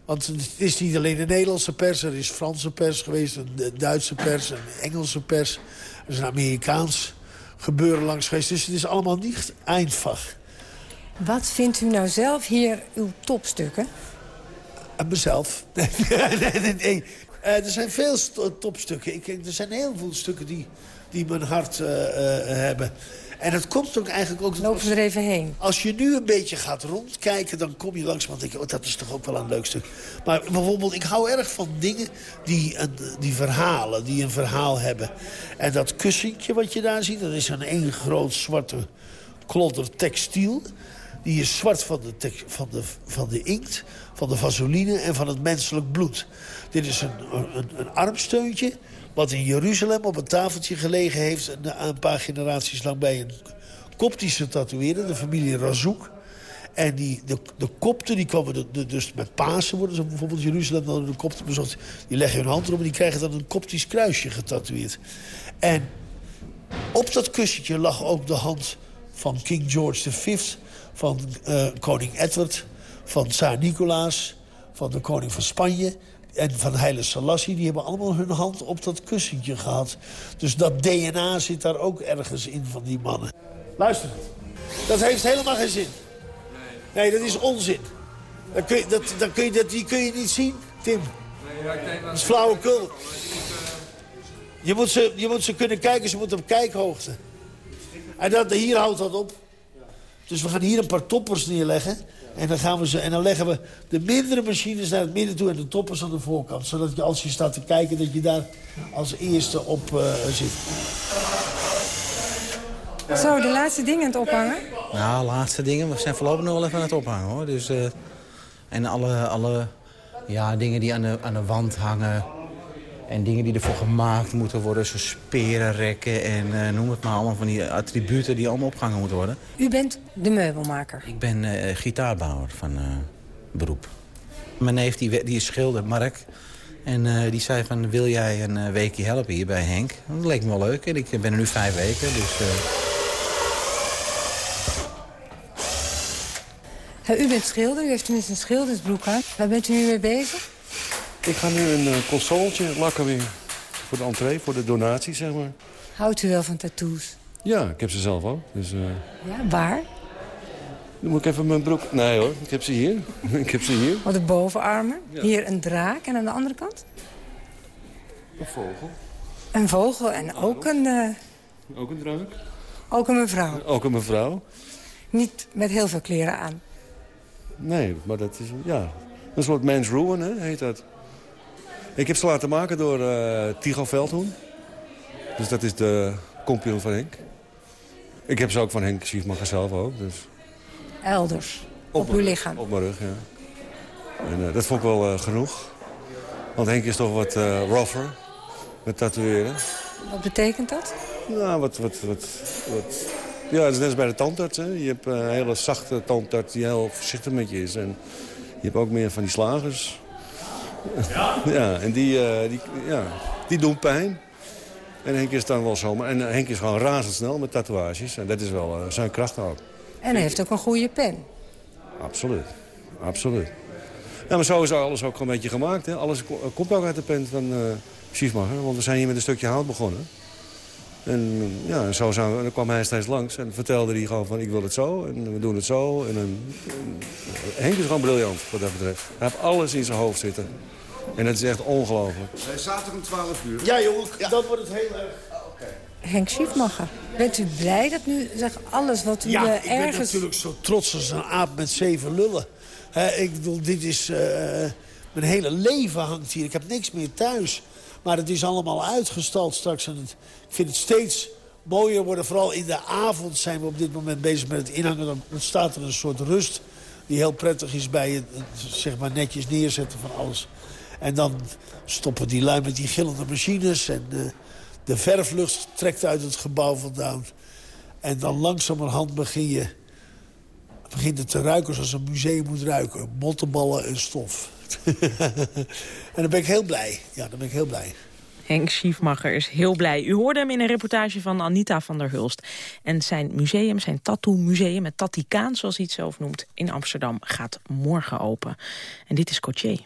Want het is niet alleen de Nederlandse pers, er is Franse pers geweest... een Duitse pers, een Engelse pers, er is een Amerikaans gebeuren langs geweest. Dus het is allemaal niet eindvag. Wat vindt u nou zelf hier uw topstukken? En mezelf. nee, nee, nee. Uh, er zijn veel topstukken. Ik, er zijn heel veel stukken die, die mijn hart uh, uh, hebben. En dat komt ook eigenlijk ook... Lopen we er even heen. Als je nu een beetje gaat rondkijken, dan kom je langs... want ik, oh, dat is toch ook wel een leuk stuk. Maar bijvoorbeeld, ik hou erg van dingen die, een, die verhalen, die een verhaal hebben. En dat kussentje wat je daar ziet, dat is een één groot zwarte klodder textiel. Die is zwart van de, van, de, van de inkt, van de vaseline en van het menselijk bloed. Dit is een, een, een armsteuntje wat in Jeruzalem op een tafeltje gelegen heeft... een, paar generaties lang bij een koptische tatoeëerder, de familie Razouk. En die, de, de kopten, die de, dus met Pasen worden ze bijvoorbeeld Jeruzalem dan de kopten bezocht. Die leggen hun hand erop en die krijgen dan een koptisch kruisje getatoeëerd. En op dat kussentje lag ook de hand van King George V, van uh, koning Edward, van Tsaar Nicolaas, van de koning van Spanje en van Heile Selassie... die hebben allemaal hun hand op dat kussentje gehad. Dus dat DNA zit daar ook ergens in van die mannen. Luister, dat heeft helemaal geen zin. Nee, dat is onzin. Dat kun je, dat, dat kun je, dat, die kun je niet zien, Tim. Dat is flauwekul. Je moet, ze, je moet ze kunnen kijken, ze moeten op kijkhoogte. En dat, hier houdt dat op. Dus we gaan hier een paar toppers neerleggen. En dan, gaan we ze, en dan leggen we de mindere machines naar het midden toe... en de toppers aan de voorkant. Zodat je als je staat te kijken, dat je daar als eerste op uh, zit. Zo, de laatste dingen aan het ophangen? Nou, laatste dingen. We zijn voorlopig nog wel even aan het ophangen, hoor. Dus, uh, en alle, alle ja, dingen die aan de, aan de wand hangen... En dingen die ervoor gemaakt moeten worden, zoals sperenrekken en uh, noem het maar. Allemaal van die attributen die allemaal opgehangen moeten worden. U bent de meubelmaker? Ik ben uh, gitaarbouwer van uh, beroep. Mijn neef die, die is schilder, Mark. En die zei van, wil jij een weekje helpen hier bij Henk? Dat leek me wel leuk en ik ben er nu vijf weken, dus... u bent schilder, u heeft tenminste een schildersbroek aan. Waar bent u nu mee bezig? Ik ga nu een uh, consoletje lakken weer. Voor de entree, voor de donatie, zeg maar. Houdt u wel van tattoos? Ja, ik heb ze zelf ook. Dus, uh... Ja, waar? Dan moet ik even mijn broek... Nee hoor, ik heb ze hier. ik heb ze hier. Op de bovenarmen. Ja. Hier een draak en aan de andere kant? Een vogel. Een vogel en ook een... Uh... Ook een draak. Ook een mevrouw. Ook een mevrouw. Niet met heel veel kleren aan. Nee, maar dat is... Ja, een soort man's ruin, hè, heet dat. Ik heb ze laten maken door uh, Tigo Veldhoen. Dus dat is de kompion van Henk. Ik heb ze ook van Henk Schiefmacher zelf ook. Dus. Elders, op, uw lichaam? Op mijn rug, ja. En uh, dat vond ik wel uh, genoeg. Want Henk is toch wat rougher met tatoeëren. Wat betekent dat? Nou, wat... wat, wat, wat ja, dat is net als bij de tandarts. Hè. Je hebt een hele zachte tandarts die heel voorzichtig met je is. En je hebt ook meer van die slagers ja, en die, uh, die, ja, die doen pijn. En Henk is dan wel zomaar. En Henk is gewoon razendsnel met tatoeages. En dat is wel uh, zijn kracht ook. En hij heeft ook een goede pen. Absoluut. Absoluut. Ja, maar zo is alles ook een beetje gemaakt. Hè. Alles komt ook uit de pen van uh, Schiefmacher. Want we zijn hier met een stukje hout begonnen. En ja, zo zijn, dan kwam hij steeds langs en vertelde hij gewoon van ik wil het zo en we doen het zo. En, en Henk is gewoon briljant wat dat betreft. Hij heeft alles in zijn hoofd zitten. En dat is echt ongelooflijk. Zaterdag om 12 uur. Ja joh. ja. dan wordt het heel erg... Ah, Henk. Henk Schiefmacher, bent u blij dat nu zeg, alles wat u ergens... Ja, eh, ik ben natuurlijk zo trots als een aap met zeven lullen. Ik bedoel, dit is... Eh, mijn hele leven hangt hier. Ik heb niks meer thuis. Maar het is allemaal uitgestald straks. En het, ik vind het steeds mooier worden. Vooral in de avond zijn we op dit moment bezig met het inhangen. Dan ontstaat er een soort rust die heel prettig is bij het, zeg maar netjes neerzetten van alles. En dan stoppen die lui met die gillende machines. En de, de verflucht trekt uit het gebouw vandaan. En dan langzamerhand begin je, begint het te ruiken zoals een museum moet ruiken. Mottenballen en stof. en dan ben ik heel blij. Ja, daar ben ik heel blij. Henk Schiefmacher is heel blij. U hoorde hem in een reportage van Anita van der Hulst. En zijn museum, zijn tattoo museum, het Tatikaan zoals hij het zelf noemt... in Amsterdam gaat morgen open. En dit is Cotier.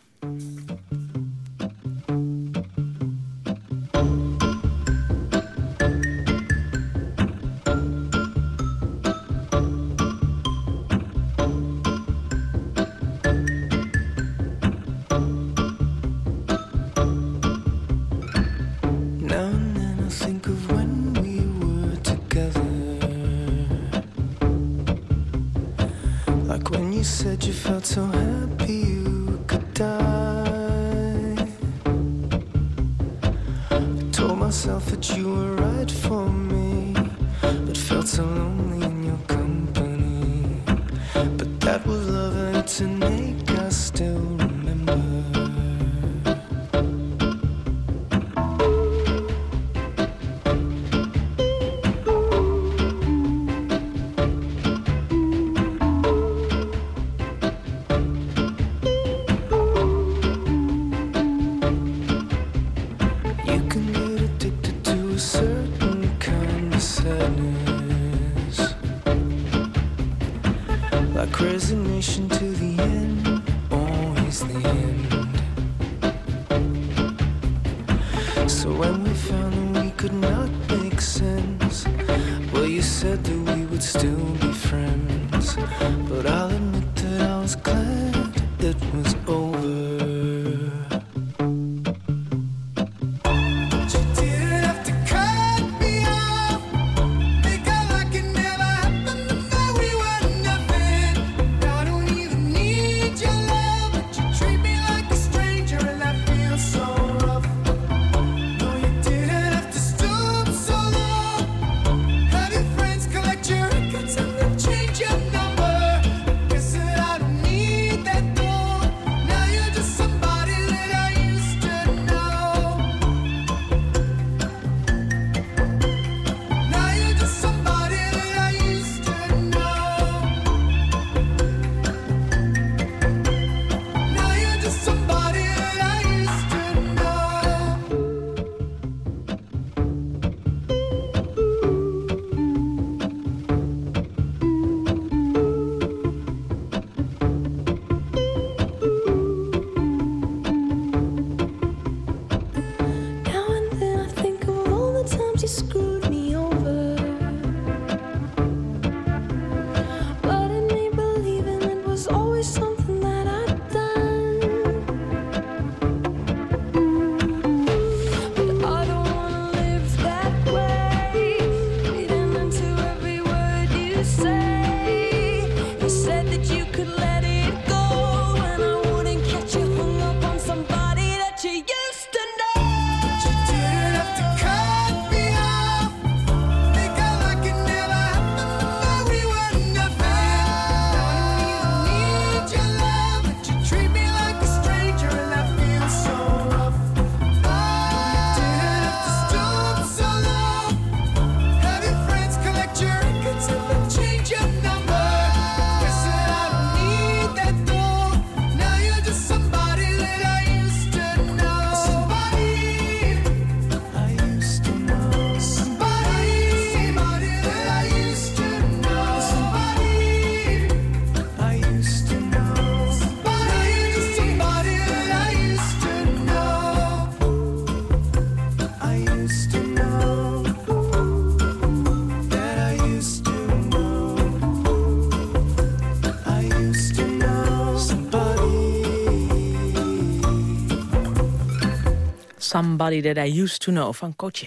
Somebody That I Used To Know van Coche.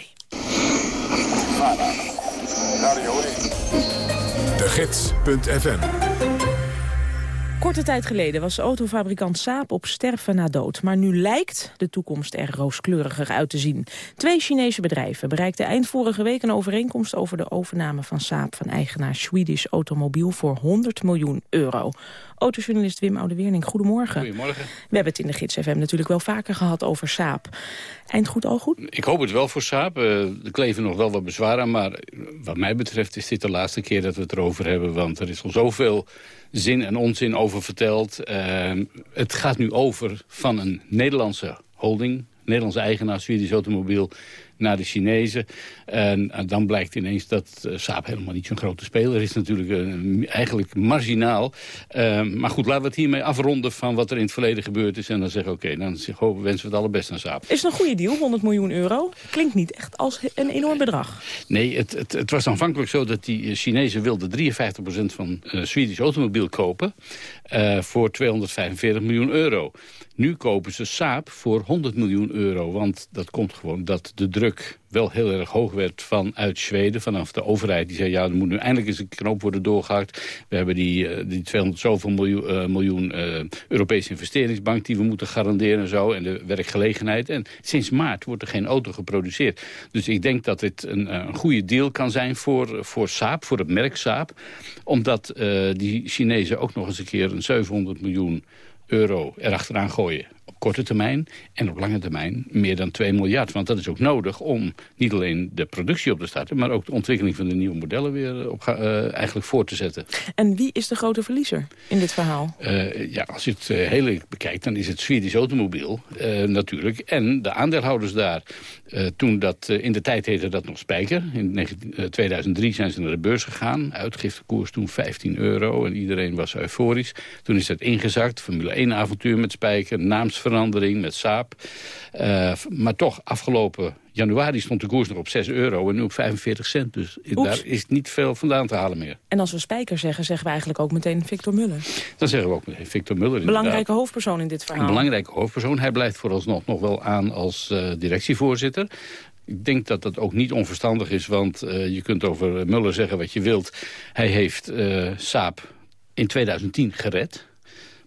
De Gids.fm Korte tijd geleden was autofabrikant Saab op sterven na dood. Maar nu lijkt de toekomst er rooskleuriger uit te zien. Twee Chinese bedrijven bereikten eind vorige week een overeenkomst... over de overname van Saab van eigenaar Swedish Automobiel voor 100 miljoen euro. Autojournalist Wim Oudeweerning, goedemorgen. Goedemorgen. We hebben het in de Gids FM natuurlijk wel vaker gehad over Saab. Eind goed, al goed? Ik hoop het wel voor Saab. Uh, er kleven nog wel wat bezwaren aan, maar wat mij betreft is dit de laatste keer dat we het erover hebben. Want er is al zoveel zin en onzin over verteld. Uh, het gaat nu over van een Nederlandse holding, Nederlandse eigenaar, Swedish Automobiel, naar de Chinezen. En, en, dan blijkt ineens dat uh, Saab helemaal niet zo'n grote speler is. Natuurlijk uh, eigenlijk marginaal. Uh, maar goed, laten we het hiermee afronden van wat er in het verleden gebeurd is. En dan zeggen oké, okay, dan wensen we het allerbeste aan Saab. Is het een goede deal, 100 miljoen euro? Klinkt niet echt als een enorm bedrag. Nee, het, het, het was aanvankelijk zo dat die Chinezen wilden 53% van uh, Swedish Automobiel kopen. Voor 245 miljoen euro. Nu kopen ze Saab voor 100 miljoen euro. Want dat komt gewoon dat de druk wel heel erg hoog werd vanuit Zweden. Vanaf de overheid. Die zei, ja, er moet nu eindelijk eens een knoop worden doorgehakt. We hebben die, uh, die 200 zoveel miljoen, uh, miljoen uh, Europese investeringsbank... die we moeten garanderen en zo. En de werkgelegenheid. En sinds maart wordt er geen auto geproduceerd. Dus ik denk dat dit een, een goede deal kan zijn voor, voor Saab. Voor het merk Saab. Omdat die Chinezen ook nog eens een keer een 700 miljoen euro erachteraan gooien. Op korte termijn en op lange termijn meer dan 2 miljard. Want dat is ook nodig om niet alleen de productie op te starten... maar ook de ontwikkeling van de nieuwe modellen weer op, uh, eigenlijk voor te zetten. En wie is de grote verliezer in dit verhaal? Uh, ja, als je het uh, heel erg bekijkt, dan is het Swedish Automobiel natuurlijk. En de aandeelhouders daar. toen dat, in de tijd heette dat nog Spijker. In 2003 zijn ze naar de beurs gegaan. Uitgiftekoers toen 15 euro en iedereen was euforisch. Toen is dat ingezakt. Formule 1 avontuur met Spijker, naamsverandering met Saab. Uh, maar toch, afgelopen januari stond de koers nog op 6 euro en nu op 45 cent. Dus Oeps. daar is niet veel vandaan te halen meer. En als we Spijker zeggen, zeggen we eigenlijk ook meteen Victor Muller. Dan zeggen we ook meteen Victor Muller. Belangrijke inderdaad. hoofdpersoon in dit verhaal. Een belangrijke hoofdpersoon. Hij blijft vooralsnog nog wel aan als uh, directievoorzitter. Ik denk dat dat ook niet onverstandig is, want uh, je kunt over Muller zeggen wat je wilt. Hij heeft uh, Saab in 2010 gered.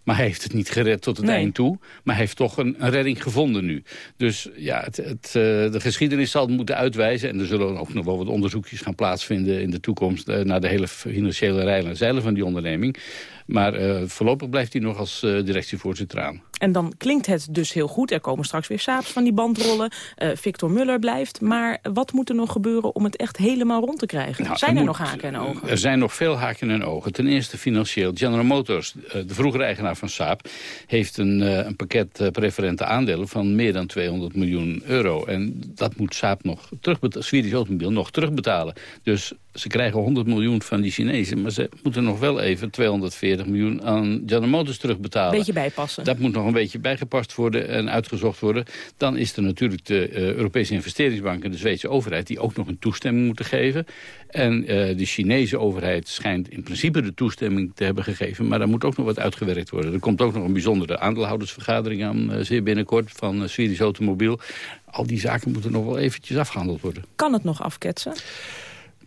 Maar hij heeft het niet gered tot het nee. eind toe. Maar hij heeft toch een, een redding gevonden nu. Dus ja, het, het, uh, de geschiedenis zal het moeten uitwijzen. En er zullen ook nog wel wat onderzoekjes gaan plaatsvinden in de toekomst... Uh, naar de hele financiële rijlen en zeilen van die onderneming. Maar uh, voorlopig blijft hij nog als directievoorzitter aan. En dan klinkt het dus heel goed. Er komen straks weer Saabs van die bandrollen. Victor Muller blijft. Maar wat moet er nog gebeuren om het echt helemaal rond te krijgen? Nou, zijn er, er moet, nog haken en ogen? Er zijn nog veel haken en ogen. Ten eerste financieel. General Motors, de vroegere eigenaar van Saab... heeft een, uh, een pakket preferente aandelen van meer dan 200 miljoen euro. En dat moet Saab nog terugbetalen. Swedish Automobiel nog terugbetalen. Dus ze krijgen 100 miljoen van die Chinezen... maar ze moeten nog wel even 240 miljoen aan General Motors terugbetalen. Beetje bijpassen. Dat moet nog een beetje bijgepast worden en uitgezocht worden. Dan is er natuurlijk de uh, Europese investeringsbank en de Zweedse overheid... die ook nog een toestemming moeten geven. En uh, de Chinese overheid schijnt in principe de toestemming te hebben gegeven... maar daar moet ook nog wat uitgewerkt worden. Er komt ook nog een bijzondere aandeelhoudersvergadering aan... Uh, zeer binnenkort van Swedish Automobiel. Al die zaken moeten nog wel eventjes afgehandeld worden. Kan het nog afketsen?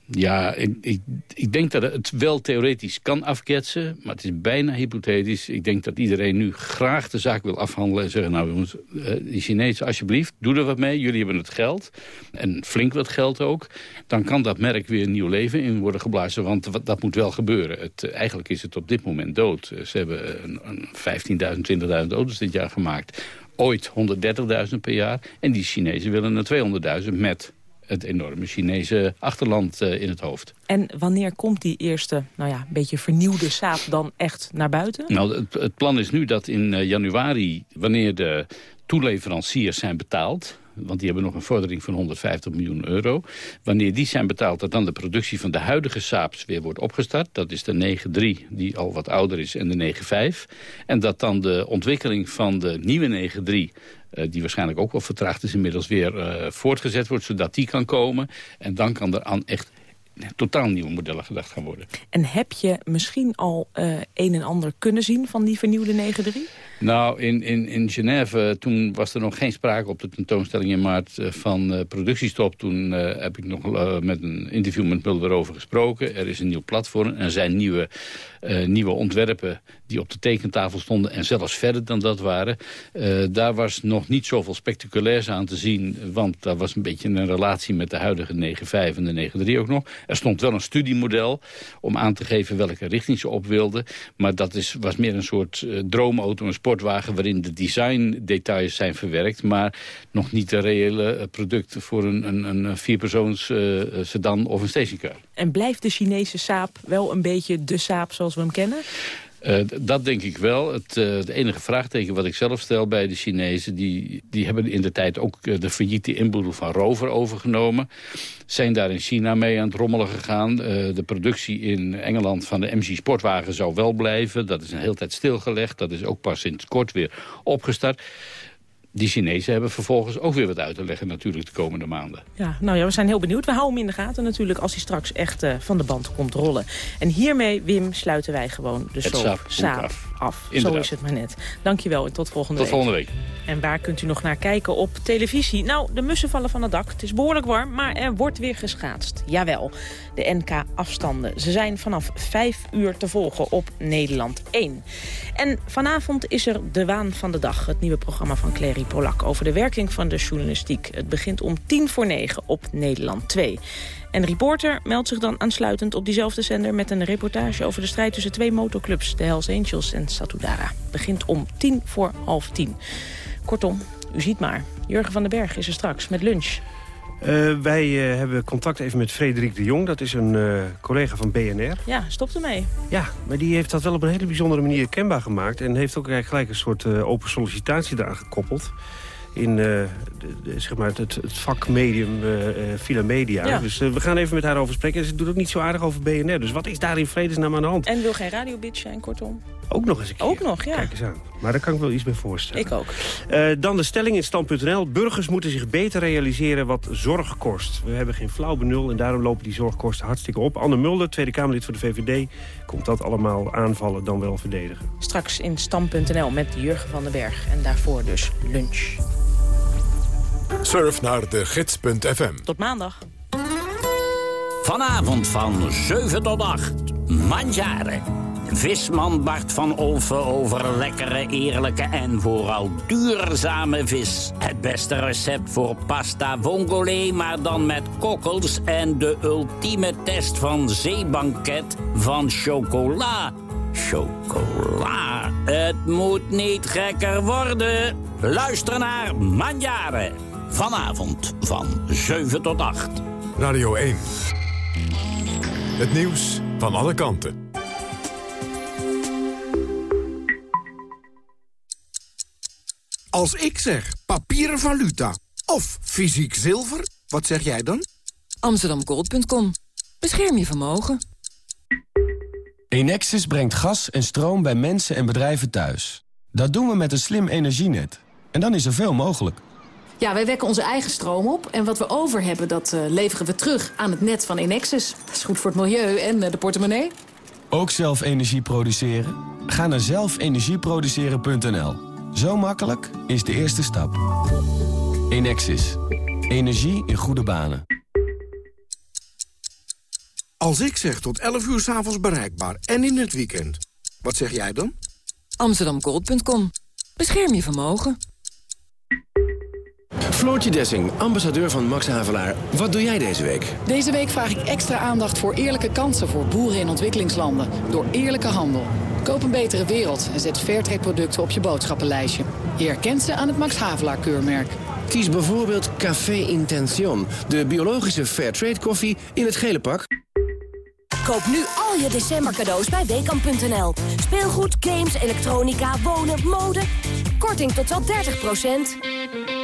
Ja, ik, ik, ik, denk dat het wel theoretisch kan afketsen, maar het is bijna hypothetisch. Ik denk dat iedereen nu graag de zaak wil afhandelen en zeggen... nou jongens, die Chinezen alsjeblieft, doe er wat mee. Jullie hebben het geld, en flink wat geld ook. Dan kan dat merk weer nieuw leven in worden geblazen, want dat moet wel gebeuren. Het, eigenlijk is het op dit moment dood. Ze hebben een, een 15.000, 20.000 auto's dit jaar gemaakt. Ooit 130.000 per jaar. En die Chinezen willen er 200.000 met het enorme Chinese achterland uh, in het hoofd. En wanneer komt die eerste, nou ja, een beetje vernieuwde Saab dan echt naar buiten? Nou, het, het plan is nu dat in uh, januari, wanneer de toeleveranciers zijn betaald want die hebben nog een vordering van 150 miljoen euro. Wanneer die zijn betaald, dat dan de productie van de huidige Saabs weer wordt opgestart. Dat is de 9.3, die al wat ouder is, en de 9.5. En dat dan de ontwikkeling van de nieuwe 9.3 uh, die waarschijnlijk ook wel vertraagd is inmiddels weer uh, voortgezet wordt, zodat die kan komen. En dan kan er aan echt totaal nieuwe modellen gedacht gaan worden. En heb je misschien al uh, een en ander kunnen zien van die vernieuwde 9.3? Nou, in, in, in Genève, toen was er nog geen sprake op de tentoonstelling in maart eh, van eh, productiestop. Toen eh, heb ik nog eh, met een interview met Mulder over gesproken. Er is een nieuw platform. Er zijn nieuwe, eh, nieuwe ontwerpen die op de tekentafel stonden en zelfs verder dan dat waren. Eh, daar was nog niet zoveel spectaculairs aan te zien, want daar was een beetje een relatie met de huidige 9.5 en de 9.3 ook nog. Er stond wel een studiemodel om aan te geven welke richting ze op wilden. Maar dat is, was meer een soort eh, droomauto, een sportwagen... waarin de design-details zijn verwerkt... maar nog niet de reële eh, product voor een, een, een vierpersoons sedan of een stationcar. En blijft de Chinese saap wel een beetje de saap zoals we hem kennen? Eh, dat denk ik wel. Het, eh, het enige vraagteken wat ik zelf stel bij de Chinezen... die, die hebben in de tijd ook eh, de failliete inboedel van Rover overgenomen. Zijn daar in China mee aan het rommelen gegaan. De productie in Engeland van de MG Sportwagen zou wel blijven. Dat is een hele tijd stilgelegd. Dat is ook pas sinds kort weer opgestart. Die Chinezen hebben vervolgens ook weer wat uit te leggen natuurlijk de komende maanden. Ja, nou ja, we zijn heel benieuwd. We houden hem in de gaten natuurlijk als hij straks echt eh, van de band komt rollen. En hiermee, Wim, sluiten wij gewoon de soap saap af. Zo is het maar net. Dankjewel en tot volgende Tot week. volgende week. En waar kunt u nog naar kijken op televisie? Nou, de mussen vallen van het dak. Het is behoorlijk warm, maar er wordt weer geschaatst. Jawel, de NK-afstanden. Ze zijn vanaf 5 uur te volgen op Nederland 1. En vanavond is er De Waan van de Dag. Het nieuwe programma van Clary Polak over de werking van de journalistiek. Het begint om tien voor negen op Nederland 2. En Reporter meldt zich dan aansluitend op diezelfde zender... met een reportage over de strijd tussen twee motoclubs... de Hells Angels en Satudara. Begint om tien voor half tien. Kortom, u ziet maar. Jurgen van den Berg is er straks met lunch. Eh, wij eh, hebben contact even met Frederik de Jong. Dat is een eh, collega van BNR. Ja, stop ermee. Ja, maar die heeft dat wel op een hele bijzondere manier kenbaar gemaakt. En heeft ook eigenlijk gelijk een soort open sollicitatie eraan gekoppeld. In eh, de, de- zeg maar het, het vakmedium eh eh, Villa Media. Ja. Dus we gaan even met haar over spreken. En ze doet ook niet zo aardig over BNR. Dus wat is daar in vredesnaam aan de hand? En wil geen radiobitch zijn, kortom. Ook nog eens een keer. Ook nog, ja. Kijk eens aan. Maar daar kan ik wel iets bij voorstellen. Ik ook. Dan de stelling in stand.nl. Burgers moeten zich beter realiseren wat zorg kost. We hebben geen flauw benul en daarom lopen die zorgkosten hartstikke op. Anne Mulder, Tweede Kamerlid voor de VVD, komt dat allemaal aanvallen dan wel verdedigen. Straks in stam.nl met Jurgen van den Berg. En daarvoor dus lunch. Surf naar de gids.fm. Tot maandag. Vanavond van 7 tot 8. Manjaren. Visman Bart van Olven over lekkere, eerlijke en vooral duurzame vis. Het beste recept voor pasta vongole, maar dan met kokkels... en de ultieme test van zeebanket van chocola. Chocola. Het moet niet gekker worden. Luister naar Manjaren. Vanavond van 7 tot 8. Radio 1. Het nieuws van alle kanten. Als ik zeg papieren valuta of fysiek zilver, wat zeg jij dan? Amsterdamgold.com. Bescherm je vermogen. Enexis brengt gas en stroom bij mensen en bedrijven thuis. Dat doen we met een slim energienet. En dan is er veel mogelijk. Ja, wij wekken onze eigen stroom op. En wat we over hebben, dat eh, leveren we terug aan het net van Enexis. Dat is goed voor het milieu en eh, de portemonnee. Ook zelf energie produceren? Ga naar zelfenergieproduceren.nl. Zo makkelijk is de eerste stap. Enexis. Energie in goede banen. Als ik zeg tot 11 uur s'avonds bereikbaar en in het weekend, wat zeg jij dan? Amsterdamgold.com. Bescherm je vermogen. Floortje Dessing, ambassadeur van Max Havelaar. Wat doe jij deze week? Deze week vraag ik extra aandacht voor eerlijke kansen voor boeren in ontwikkelingslanden. Door eerlijke handel. Koop een betere wereld en zet Fairtrade producten op je boodschappenlijstje. Je herkent ze aan het Max Havelaar keurmerk. Kies bijvoorbeeld Café Intention, de biologische Fairtrade koffie in het gele pak. Koop nu al je december cadeaus bij Weekamp.nl. Speelgoed, games, elektronica, wonen, mode. Korting tot wel 30 Eerst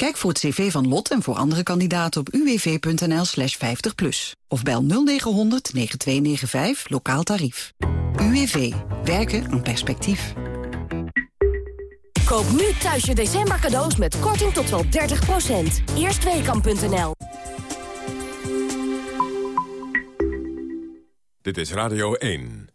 Kijk voor het cv van Lot en voor andere kandidaten op uwv.nl slash 50 plus. Of bel 0900 9295 lokaal tarief. UWV. Werken aan perspectief. Koop nu thuis je december cadeaus met korting tot wel 30%. Eerstweekam.nl Dit is Radio 1.